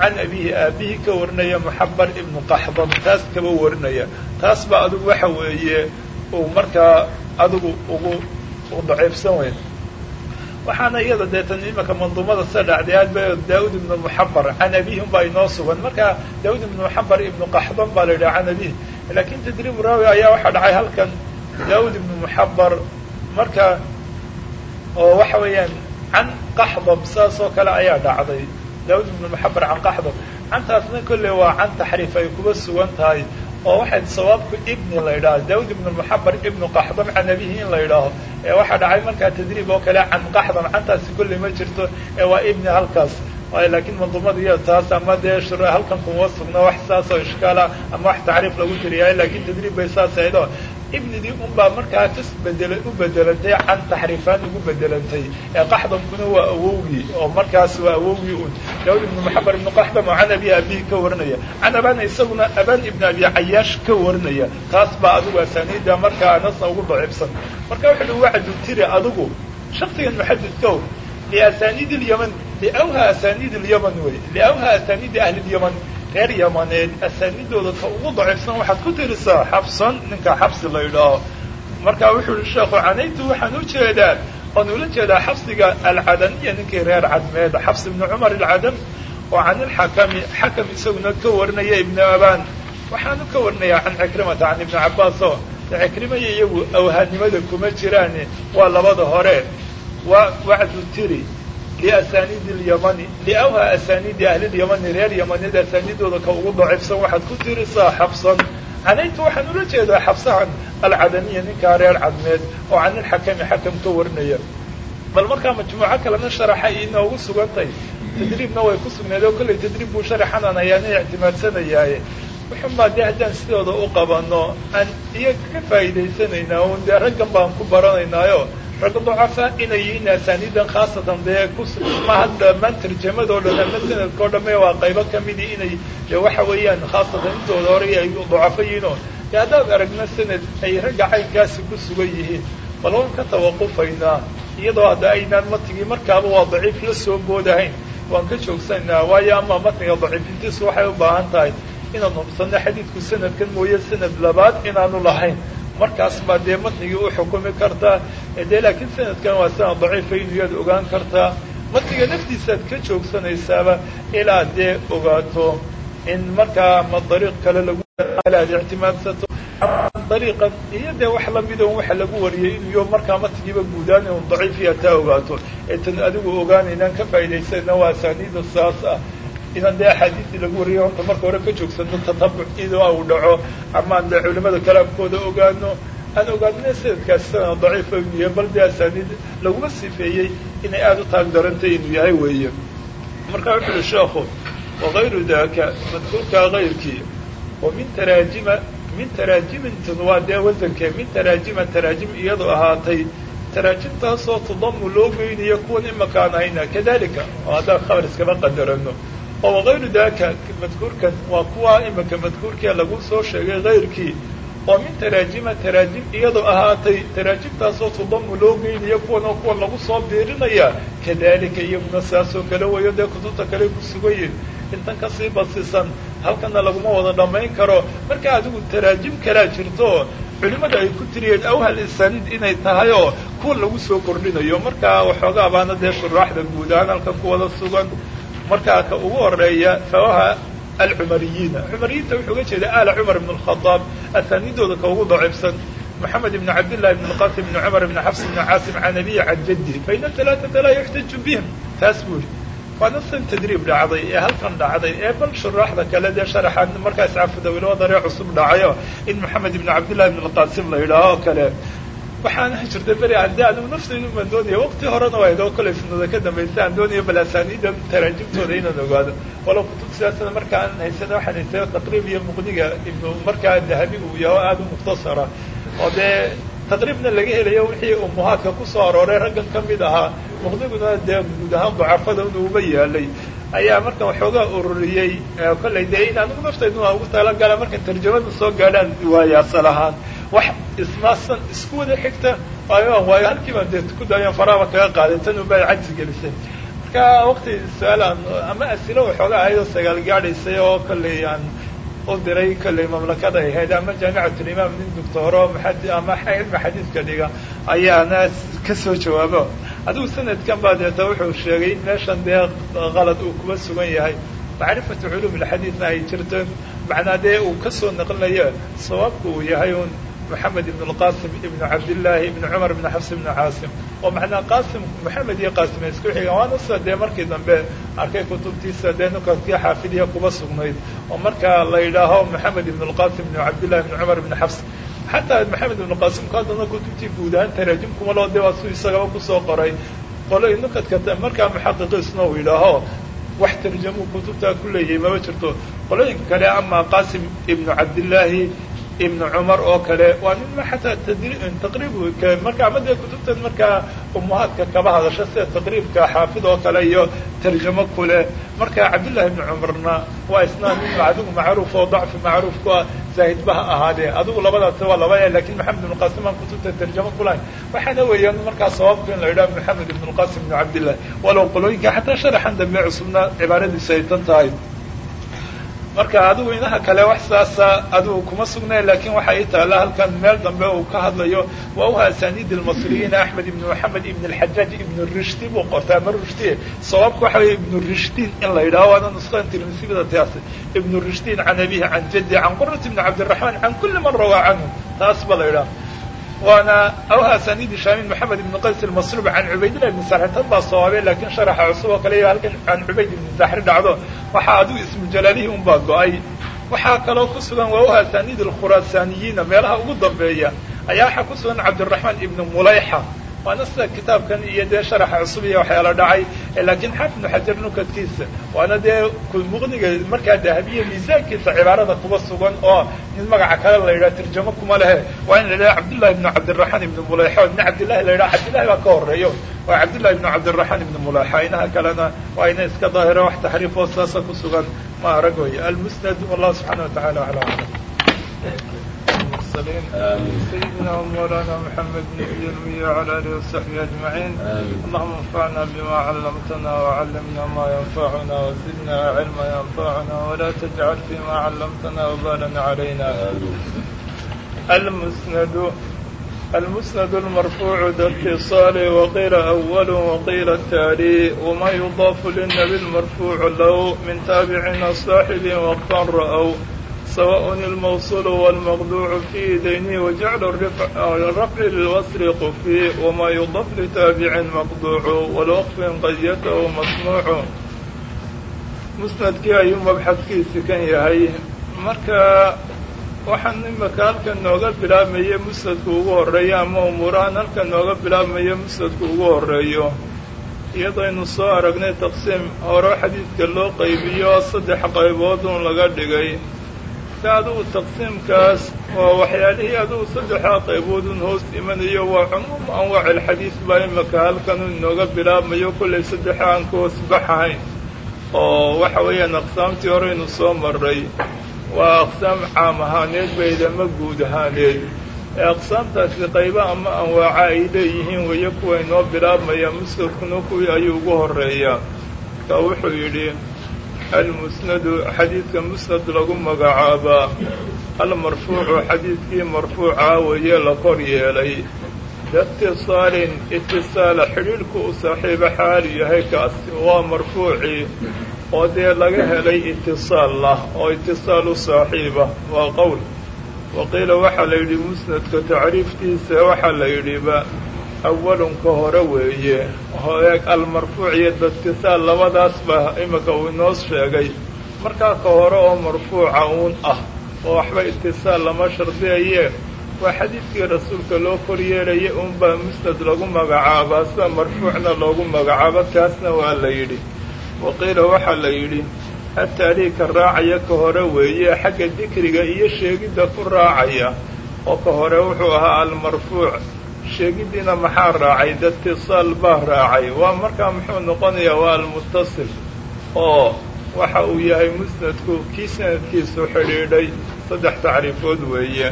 can abihi aabihii ka warinaya muxabar ibnu qaxdam. Taas kaba warinaya. Taas ba adigu waxa weeye uu markaa adigu ugu daciifsan weyn. Waxaana iyada deetan imaka manduumada sa dhacday aad ba daawud ibnu muxabar can abihim baa inoo sugan. Marka daawud ibnu muxabar ibnu qaxdam baa la yidhaha can abihi laakiin tadriib raawi ayaa waxaa dhacay halkan. Daawud ibnu muxabar marka oo waxa weeyaan can qaxdam saas oo kale ayaa dhacday. Daawud ibnu muxabar can qaxdam cantaasna kolley waa can taxriif ay kuba sugan tahay oo waxay sawaabku ibni la yidhaho daawud ibnu muxabar ibnu qaxdam can la yidhaaho ee waxaa dhacay markaa tadriib oo kale can qaxdam cantaasi kolley ma jirto ee waa ibni halkaas. Laakiin manduumada taas ama dee shur halkan kuma sugna wax saas oo ishkaala ama wax tacriif lagu tiriyahay laakiin tadriib bay saas ahayd ibnidii un baa markaa kas bedela u bedelantay can taxriifaan ugu bedelantay. Ee qaxdamkuna waa awowgii oo markaas waa awowgii un daawud ibnu muxabar ibnu qaxdam oo can abihi abihi ka warinaya. Can abana isaguna aban ibnu abi cayaash ka warinaya. Taas baa adigu asaaniida markaa anasna ugu daciifsan. Marka wuxu uhi wacdu tiri adigu shaksigan muxadidkow liasaniid ilyaman liawha asaniid lyaman wey liawha asaniidi ahli lyaman reer yamaneed asaaniidooda ka ugu daciifsan waxaad ku tirisaa xabsan ninka xabsi la idhaaho marka wuxuu yihi sheekhu canaytu waxaan u jeedaa oon ula jeedaa xabsiga alcadaniya ninkii reer cadmeed xabs ibni cumar alcadam oo can ilxakami xakam isaguna ka warinaya ibni aban waxaanu ka warinayaa can cikrimata can ibni cabaas oo cikrimaya iyagu awhaanimada kuma jiraan waa labada hore wa wacdu tiri liasaniidi lyamani liawha asaniidi ahlilyamani reer yamaneed asaaniidooda ka ugu daciifsan waxaad ku tirisaa xabsan canaytu waxaan ula jeedaa xabsahan alcadaniya ninkaa reer cadmeed oo can ilxakami xakam ka warinaya bal markaa majmuuco kalena sharaxa inoogu sugantay tadriibna way ku sugnayd oo kollay tadriib buu sharaxanan ayaana ictimaadsanayaaye wuxunbaa dee haddaan sidooda u qabano aan iyaga ka faa'iidaysanaynaa un dee raggan baan ku baranaynaayo ragga ducafa inay yihiin asaaniidan khaasatan dee maha dhammaan tarjamadoo dhan ama sanadkao dhamme waa qaybo kamidii inay dee waxa weeyaan khaasatan intooda hore ay ducafo yihiinoo dee haddaad aragna sanad ay ragga caynkaasi ku sugan yihiin bal waan ka tawaqufaynaa iyadoo hadda aynaan matigii markaaba waa daciif la soo boodahayn waan ka joogsanaynaa waayo ama matniga daciifintiisu waxay u baahan tahay. Inaan hubsano xadiidku sanadkan mooye sanad labaad inaanu lahayn markaas baa dee matnigii u xukumi kartaa dee laakiin sanadkan waa sanad daciifa inu yaad ogaan kartaa matniga naftiisaad ka joogsanaysaaba ilaa dee ogaato in markaa ma dariiq kale lagu aad ictimaadsato dariiqan iyo dee wax lamida un waxa lagu wariyay inuyo markaa matnigiiba guudaan un daciifiya taa ogaato. Ee tan adigu ogaanaynaan ka faa'idaysana waa asaaniida saas ah inaan dee axaadiistii lagu wariyay horta marka hore ka joogsano tatabuc idoo uu dhaco. Ama aan dee culimada kalaamkooda ogaano aan ogaanina sanadkaasi sanad daciifa inuu yahay bal dee asaaniid laguma sifeeyey inay aada u taag darantay inuu yahay weeye. Marka wuxu uhi sheekhu wagayru daka madkuurkaa kayrkii oo min taraajima min taraajimintan waa dee wasankee min taraajima taraajim iyadoo ahaatay. Taraajimtaasoo tudamu loo geynayo kuwan imaka aan hayna kadalika. Oo haddaan khabar iskaba qadarano oo wagayru daka madkuurkan waa kuwa imika madkuurkia lagu soo sheegay kayrkii oo min taraajima taraajim iyadoo ahaatay taraajimtaasoo tudamu loo geynayo kuwan oo kuwan lagu soo biirinaya. Kadalika iyaguna saasoo kale weeyo dee kutubta kale ku sugayiin intan ka sii basisan halkana laguma wada dhammayn karo. Marka adigu taraajim kalaa jirto culimada ay ku tiriyeen awhal isaniid inay tahay oo kuwa lagu soo kordhinayo. Markaa waxoogaa baana dee shuraaxda guud ahaan halkan ku wada sugan markaa ka ugu horreeya fawaha alcumariyiina. Cumariyiinta wuxuu uga jeeda ala cumar ibn alkhadaab asaaniidooda ka ugu daciifsan moxamed ibn cabdillahi ibn lqasim ibn cumar ibn xafs ibn caasim can abiyi can jaddi. Faina alaaata laa yuxtaju bihim. Taas buu yihi waana san tadriib dhacday ee halkan dhacday ee bal shuraaxda kale dee sharaxan markaas cafudawilo daree cusub dhacayo in moxamed ibn cabdillahi ibn alqasim la yidhaaho kale waxaana jirta beri aan de anigu naftaydu baan doonaya. Waqti horena waa idoo kolay sanada ka dambaysa aan doonaya bal asaaniida taraajimtooda inaan ogaado. Walow kutub sidaasana marka aan haysana waxaan haysana taqriib iyo muqniga ibnu markaa dahabi uu yaho aada u mukhtasara. Oo dee taqriibna laga helayo wixii umuhaadka ku soo arooray raggan ka mid ahaa. Muqniguna dee guud ahaan dacafada uba yaalay. Ayaa markan waxoogaa ururiyey kollay dee in anigu naftaydu ugu talagala markan tarjamada soo gaadhaan asal ahaan wax ismaasan isku wada xigta waayo waayo halkii baan dee ku daayaan faraaba kaga qaaday tan unbaa cajsi gelisay. Marka waqti su'aal aan ama asilo waxoogaa ahayd oo sagaal gaadhaysay oo kollay aan u diray kollay mamlakada ay ahayd ama jaamicatulimaam nin doctoro maad ama cilmi xadiiska dhiga ayaana ka soo jawaabo. Adigu sanadkan baa deeta wuxuu sheegay in meeshan dee qalad uu kuba sugan yahay. Macrifatu culuum alxadiidna ay jirto macnaa dee uu ka soo naqlinayo sawaabku uu yahay un moxamed ibn lqasim ibn cabdillaahi ibn cumar ibn xafs ibn caasim oo macnaa qasim moxamed iyo qaasim isku xigaan waana sida dee markii dambe arkay kutubtiisa dee nukankii xaafidiya kuba sugnayd. Oo markaa la yidhaaho moxamed ibn lqasim ibn cabdillahi ibn cumar ibn xafs xataa maxamed ibn qasimku haddana kutubtii guud ahaan taraajimkuma loo dee waa su isagaba ku soo qoray. Qolo nukadka markaa muxaqiqiisna uu yidhaaho wax tarjamuu kutubtaa ku leeyahay maba jirto. Qolooyinka kale ama qasim ibnu cabdillaahi ibnu cumar oo kale waa nin ma xataa taqriib marka ama dee kutubtan markaa umuhaadka kaba hadasho sida taqriibka xaafid oo kale iyo tarjamo kule. Marka cabdillahi ibnu cumarna waa isna nin adigu macruuf oo dacfi macruuf ku ah zaahidba ha ahaadee. Adigu labadaas waa laba laakiin maxamed ibnu qasim aan kutubta tarjamo kulahayn waxaana weeyaan markaa sababka in la yidhaha maxamed ibnu lqasim ibnu cabdillah. Walow qolooyinka xataa sharaxan dambe cusubna cibaaradiisu ay tan tahay marka adigu inaha kale wax saasa adigu kuma sugnay laakiin waxa ii taala halkan meel dambe uu ka hadlayo waa uha asanid almasriyiin axmed ibn moxamed ibn alxajaaj ibn rishdi buu qortaa. Ma rishdi sababka waxa weeye ibnu rishdin in la yidhaho waana nuskan tirmisibada taas ibnu rishdin can abihi can jaddi can qurat ibn cabdiraxmaan can kuli man rawaa canhu taas ba la yidhaha waana awha asanidi shamin moxamed ibn qays almasruub can cubaydillah ibn sarxi tan baa sawaabay laakiin sharaxa cusub oo kale iyo halkan can cubayd ibn zaxri dhacdo waxaa adigu ismu jalaalihii un baa go'ay waxaa kaloo ku sugan waa uha asanid alkhuraasaniyiina meelaha ugu dambeeya ayaa waxaa ku sugan cabdiraxmaan ibn mulayxa waana sida kitaabkan iyo dee sharaxa cusub iyo waxyaala dhacay laakiin xaafid xajar nukadkiisa waana dee muqniga markaa dahabiya miisaankiisa cibaarada kuba sugan oo nin magaca kale la yidhaha tarjamo kuma lehe waa in la yidhaha cabdillahi ibnu cabdiraxmaan ibnu mulayxa nin cabdillahi la yidhaha cabdillahi baa ka horeeyo waa cabdillahi ibnu cabdiraxmaan ibnu mulayxa inaha kalena waa ina iska daahiro wax taxriif oo saasa ku sugan ma arag wey almusnad wallahu subxaana watacala ala aclam سيدنا ومولانا محمد نبي الأمي وعلى آله وصحبه أجمعين اللهم انفعنا بما علمتنا وعلمنا ما ينفعنا وزدنا علما ينفعنا ولا تجعل فيما علمتنا وبالا علينا المسند المسند المرفوع ذا اتصال وقيل أول وقيل التالي وما يضاف للنبي المرفوع له من تابع صاحب وقتا رأوا سواء الموصول والمقدوع في دينه وجعل الرفع, الرفع للوصل فيه وما يضاف لتابع مقدوع والوقف قيته مسموع musnadkii ayuu mabxadkiisi kan yahay marka waxaan imaka halkan nooga bilaabmaya musnadku ugu horeeyo ama umuurahan halkan nooga bilaabmaya musnadku ugu horeeyo iyadaynu soo aragnay taqsiim hore xadiidka loo qaybiyo saddex qaybood uun laga dhigay adugu taqsiimkaas waa waxyaalihii adugu saddexdaa qaybood un hoos imanayo waa cumuum anwaac alxadiis baa imaka halkan u inooga bilaabmayo kollay saddexa aan ka hoos baxahayn oo waxa weeyaan aqsaamtii horeynu soo maray waa aqsaam caam ahaaneed bayda ma guud ahaaneed. Ee aqsaamtaasi qayba ama anwaaca ay leeyihiin weeye kuwa inoo bilaabmaya musnadkuna kuwii ayuu ugu horeeyaa ka wuxuu yidhi almusnadu xadiidka musnad lagu magacaabaa almarfuucu xadiidkii marfuuca weeye la kor yeelay biitisaalin itisaala xidhiidhku u saaxiiba xaalu yahay kaasi waa marfuucii oo dee laga helay itisaal lah oo itisaal u saaxiiba waa qowl waqiila waxaa la yidhi musnadka tacriiftiisa waxaa la yidhiba awalunka hore weeye. Almarfuuc iyo datisaal labadaas baa imika uu inoo sheegay. Markaa ka hore oo marfuuca uun ah oo waxba itisaal lama shardiyaye waa xadiidkii rasuulka loo kor yeelaya unbaa musnad lagu magacaabaa sida marfuucna loogu magacaabo kaasna waa la yidhi. Waqiila waxaa la yidhi ataalii ka raacaya ka hore weeye xagga dikriga iyo sheegidda ku raacaya. Oo ka hore wuxuu ahaa almarfuuc sheegiddiina maxaa raacay datisaal baa raacay. Waa markaa muxuu noqonayaa waa almuttasil oo waxa uu yahay musnadku kii sanadkiisu xidhiidhay saddex tacriifood weeye.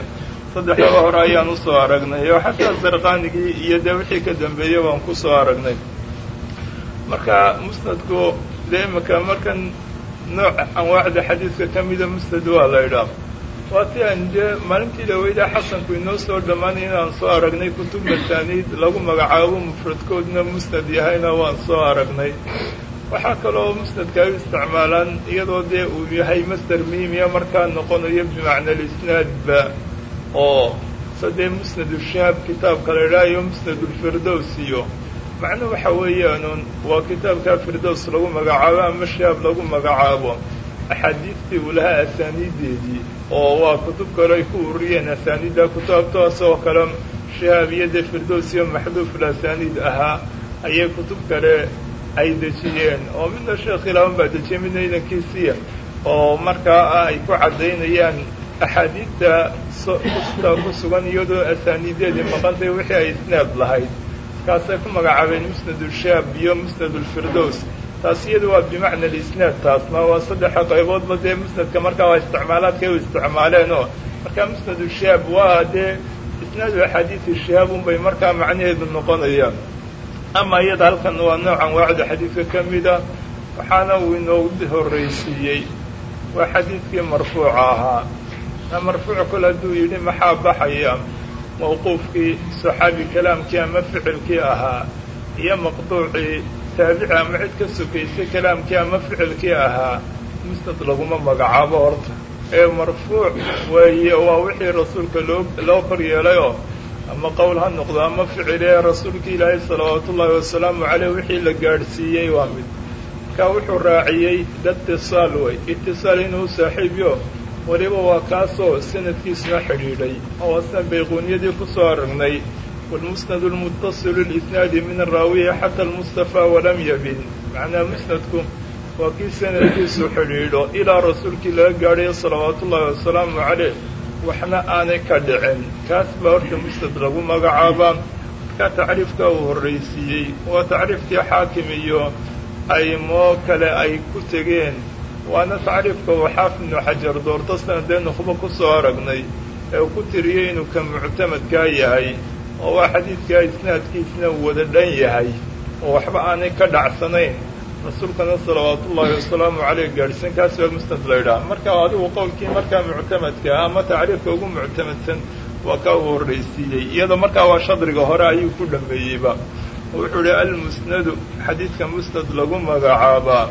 Saddexdaba hore ayaan u soo aragnay oo xataa sarqaanigii iyo dee wixii ka dambeeyey waan ku soo aragnay. Marka musnadku dee imika markan nooc anwaacda xadiidka ka mida musnad waa la idhaah waa si aan maalintii dhaweyda xasanku inoo soo dhammaanay inaan soo aragnay kutub masaaniid lagu magacaabo mufradkoodna musnad yahayna waan soo aragnay. Waxaa kaloo musnadka u isticmaalaan iyadoo dee uu yahay masder miimiya markaa noqonayo bimacna alisnaadba oo sadee musnad ushahaab kitaabka la idhaha iyo musnad ulfirdows iyo. Macnuu waxa weeyaanuun waa kitaabkaa firdows lagu magacaabo ama shahaab lagu magacaabo axaadiistii uu lahaa asaaniideedii oo waa kutub kale ay ku ururiyeen asaaniidda kutaabtaas oo kale shahaab iyo dee firdows iyo maxduuful asaaniid ahaa ayay kutub kale ay dejiyeen oo midna sheekh ilaaban baa dejiyey midna idankiisiya oo markaa ah ay ku caddaynayaan axaadiidta usta ku sugan iyadoo asaaniideedii maqantay wixii ay isnaad lahayd kaasay ku magacaabeen musnad ulshaab iyo musnad ulfirdows taas iyada waa bimacna alisnaad taasna waa saddexa qayboodba dee musnadka markaa waa isticmaalaadkay u isticmaaleen oo markaa musnad ulshaab waa dee isnaadu axaadiisi shahaab unbay markaa macnaheedu noqonayaan. Ama iyada halkan waa noocan waacida xadiidka ka mida waxaana uu inoogu horraysiiyey waa xadiidkii marfuuca ahaa. Marfuuc kol hadduu yidhi maxaa baxaya? Mawquufkii saxaabi kalaamkii ama ficilkii ahaa iyo maqduucii taabici ama cid ka sokaysay kalaamkii ama ficilkii ahaa musnad laguma magacaabo horta. Ee marfuuc weeye waa wixii rasuulka loo loo kor yeelayoo ama qowl ha noqdo ama ficil ee rasuulka ilaahay salawaatu ullaahi wasalaamu caleyh wixii la gaadhsiiyey waa mid. Markaa wuxuu raaciyey datisaal way itisaal inuu saaxiibyo weliba waa kaasoo sanadkiisuna xidhiidhay. Oo asna bayquuniyadii ku soo aragnay wاlmusnad اlmutasilu اlisnaadi min araawiya xata almustafaa walam yabin macnaa musnadku waa kii sanadkiisu xidhiidho ilaa rasuulkii laga gaadhayo salawaatu ullaahi wasalaamu caleyh waxna aanay ka dhicin kaas baa horta musnad lagu magacaabaa markaa tacriifka uu horraysiiyey waa tacriifkii xaakim iyo aymoo kale ay ku tegeen waana tacriifka uu xaafid ibnu xajar doorto sanadee nukhbo ku soo aragnay ee uu ku tiriyey inuu ka muctamadkaa yahay oo waa xadiidkaa isnaadkiisna wada dhan yahay oo waxba aanay ka dhacsanayn. Rasuulkana salawaatu ullaahi wasalaamu caleyh gaadhsan kaas waa musnad la ydhaha marka adigu qowlkii markaa muctamadka ama tacriifka ugu muctamadsan waa kaa uu horraysiiyey. Iyadoo markaa waa shadriga hore ayuu ku dhameeyeyba wuxuu ihi almusnadu xadiidka musnad lagu magacaabaa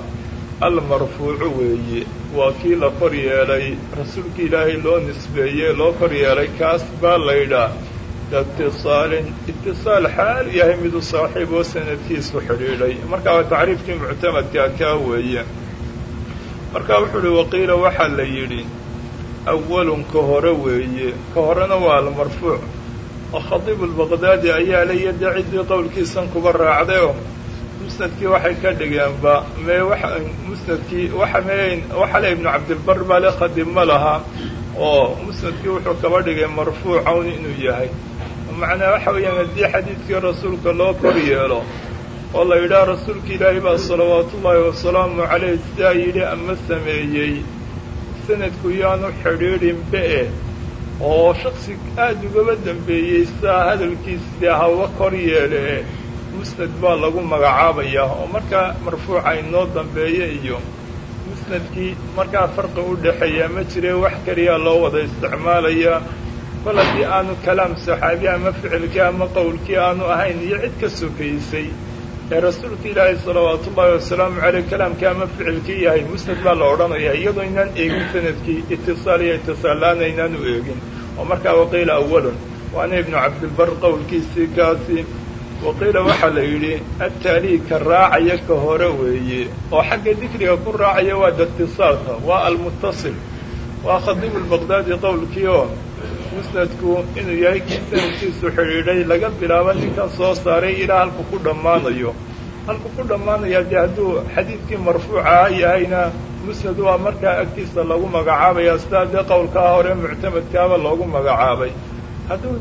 almarfuucu weeye. Waa kii la kor yeelay rasuulka ilaahay loo nisbeeyey loo kor yeelay kaas baa laydhaa biitisaalin itisaal xaal yahay midu saaxiib oo sanadkiisu xidhiidhay markaa waa tacriifkii muctamadkaa kaa weeye marka wuxuu uhi waqiila waxaa la yidhi awalun ka hore weeye ka horena waa almarfuuc oo khadiibu lbaqdaadi ayaa la yada ciddii qowlkiisan kuba raacdayoo musnadkii waxay ka dhigeenba mee musnadkii waxa mee waxale ibnu cabdilbar baa le khadiib oo musnadkii wuxuu kaba dhigay marfuucawn inuu yahay macnaa waxa weeyaan haddii xadiidkii rasuulka loo kor yeelo oo la yidhaha rasuulka ilaahay baa salawaatu ullaahi wasalaamu caleyh sidaa yidhi ama sameeyey sanadku yaanu xidhiidhinbe eh oo shaksi aada ugaba dambeeyey sidaa hadalkiis dee hawa kor yeele musnad baa lagu magacaabayaa. Oo markaa marfuuca inoo dambeeye iyo musnadkii markaa farqi u dhexeeya ma jire wax keliyaa loo wada isticmaalayaa kol haddii aanu kalaam saxaabi ama ficilkii ama qowlkii aanu ahayn iyo cid ka sokaysay ee rasuulka ilaahay salawaatu ullaahi wasalaamu caleyh kalaamkii ama ficilkii yahay musnad baa la odhanayaa iyadoo inaan eegin sannadkii itisaal iyo itisaal-aana inaanu eegin. Oo markaa waqiila awalun waana ibnu cabdilbar qowlkiisii kaasi. Waqiila waxaa la yidhi ataalii ka raacaya ka hore weeye. Oo xagga dikriga ku raacaya waa datisaalka waa almuttasil waa khadiibu qowlkii oo musnadku inuu yahay kii sanadkiisu xidhiidhay laga bilaabo ninkan soo saaray ilaa halku ku dhammaanayo. Halku ku dhammaanaya dee hadduu xadiidkii marfuucaha yahayna musnad waa markaa agtiisa lagu magacaabaya. Sidaa dee qowlkaa hore muctamadkaaba loogu magacaabay. Hadduu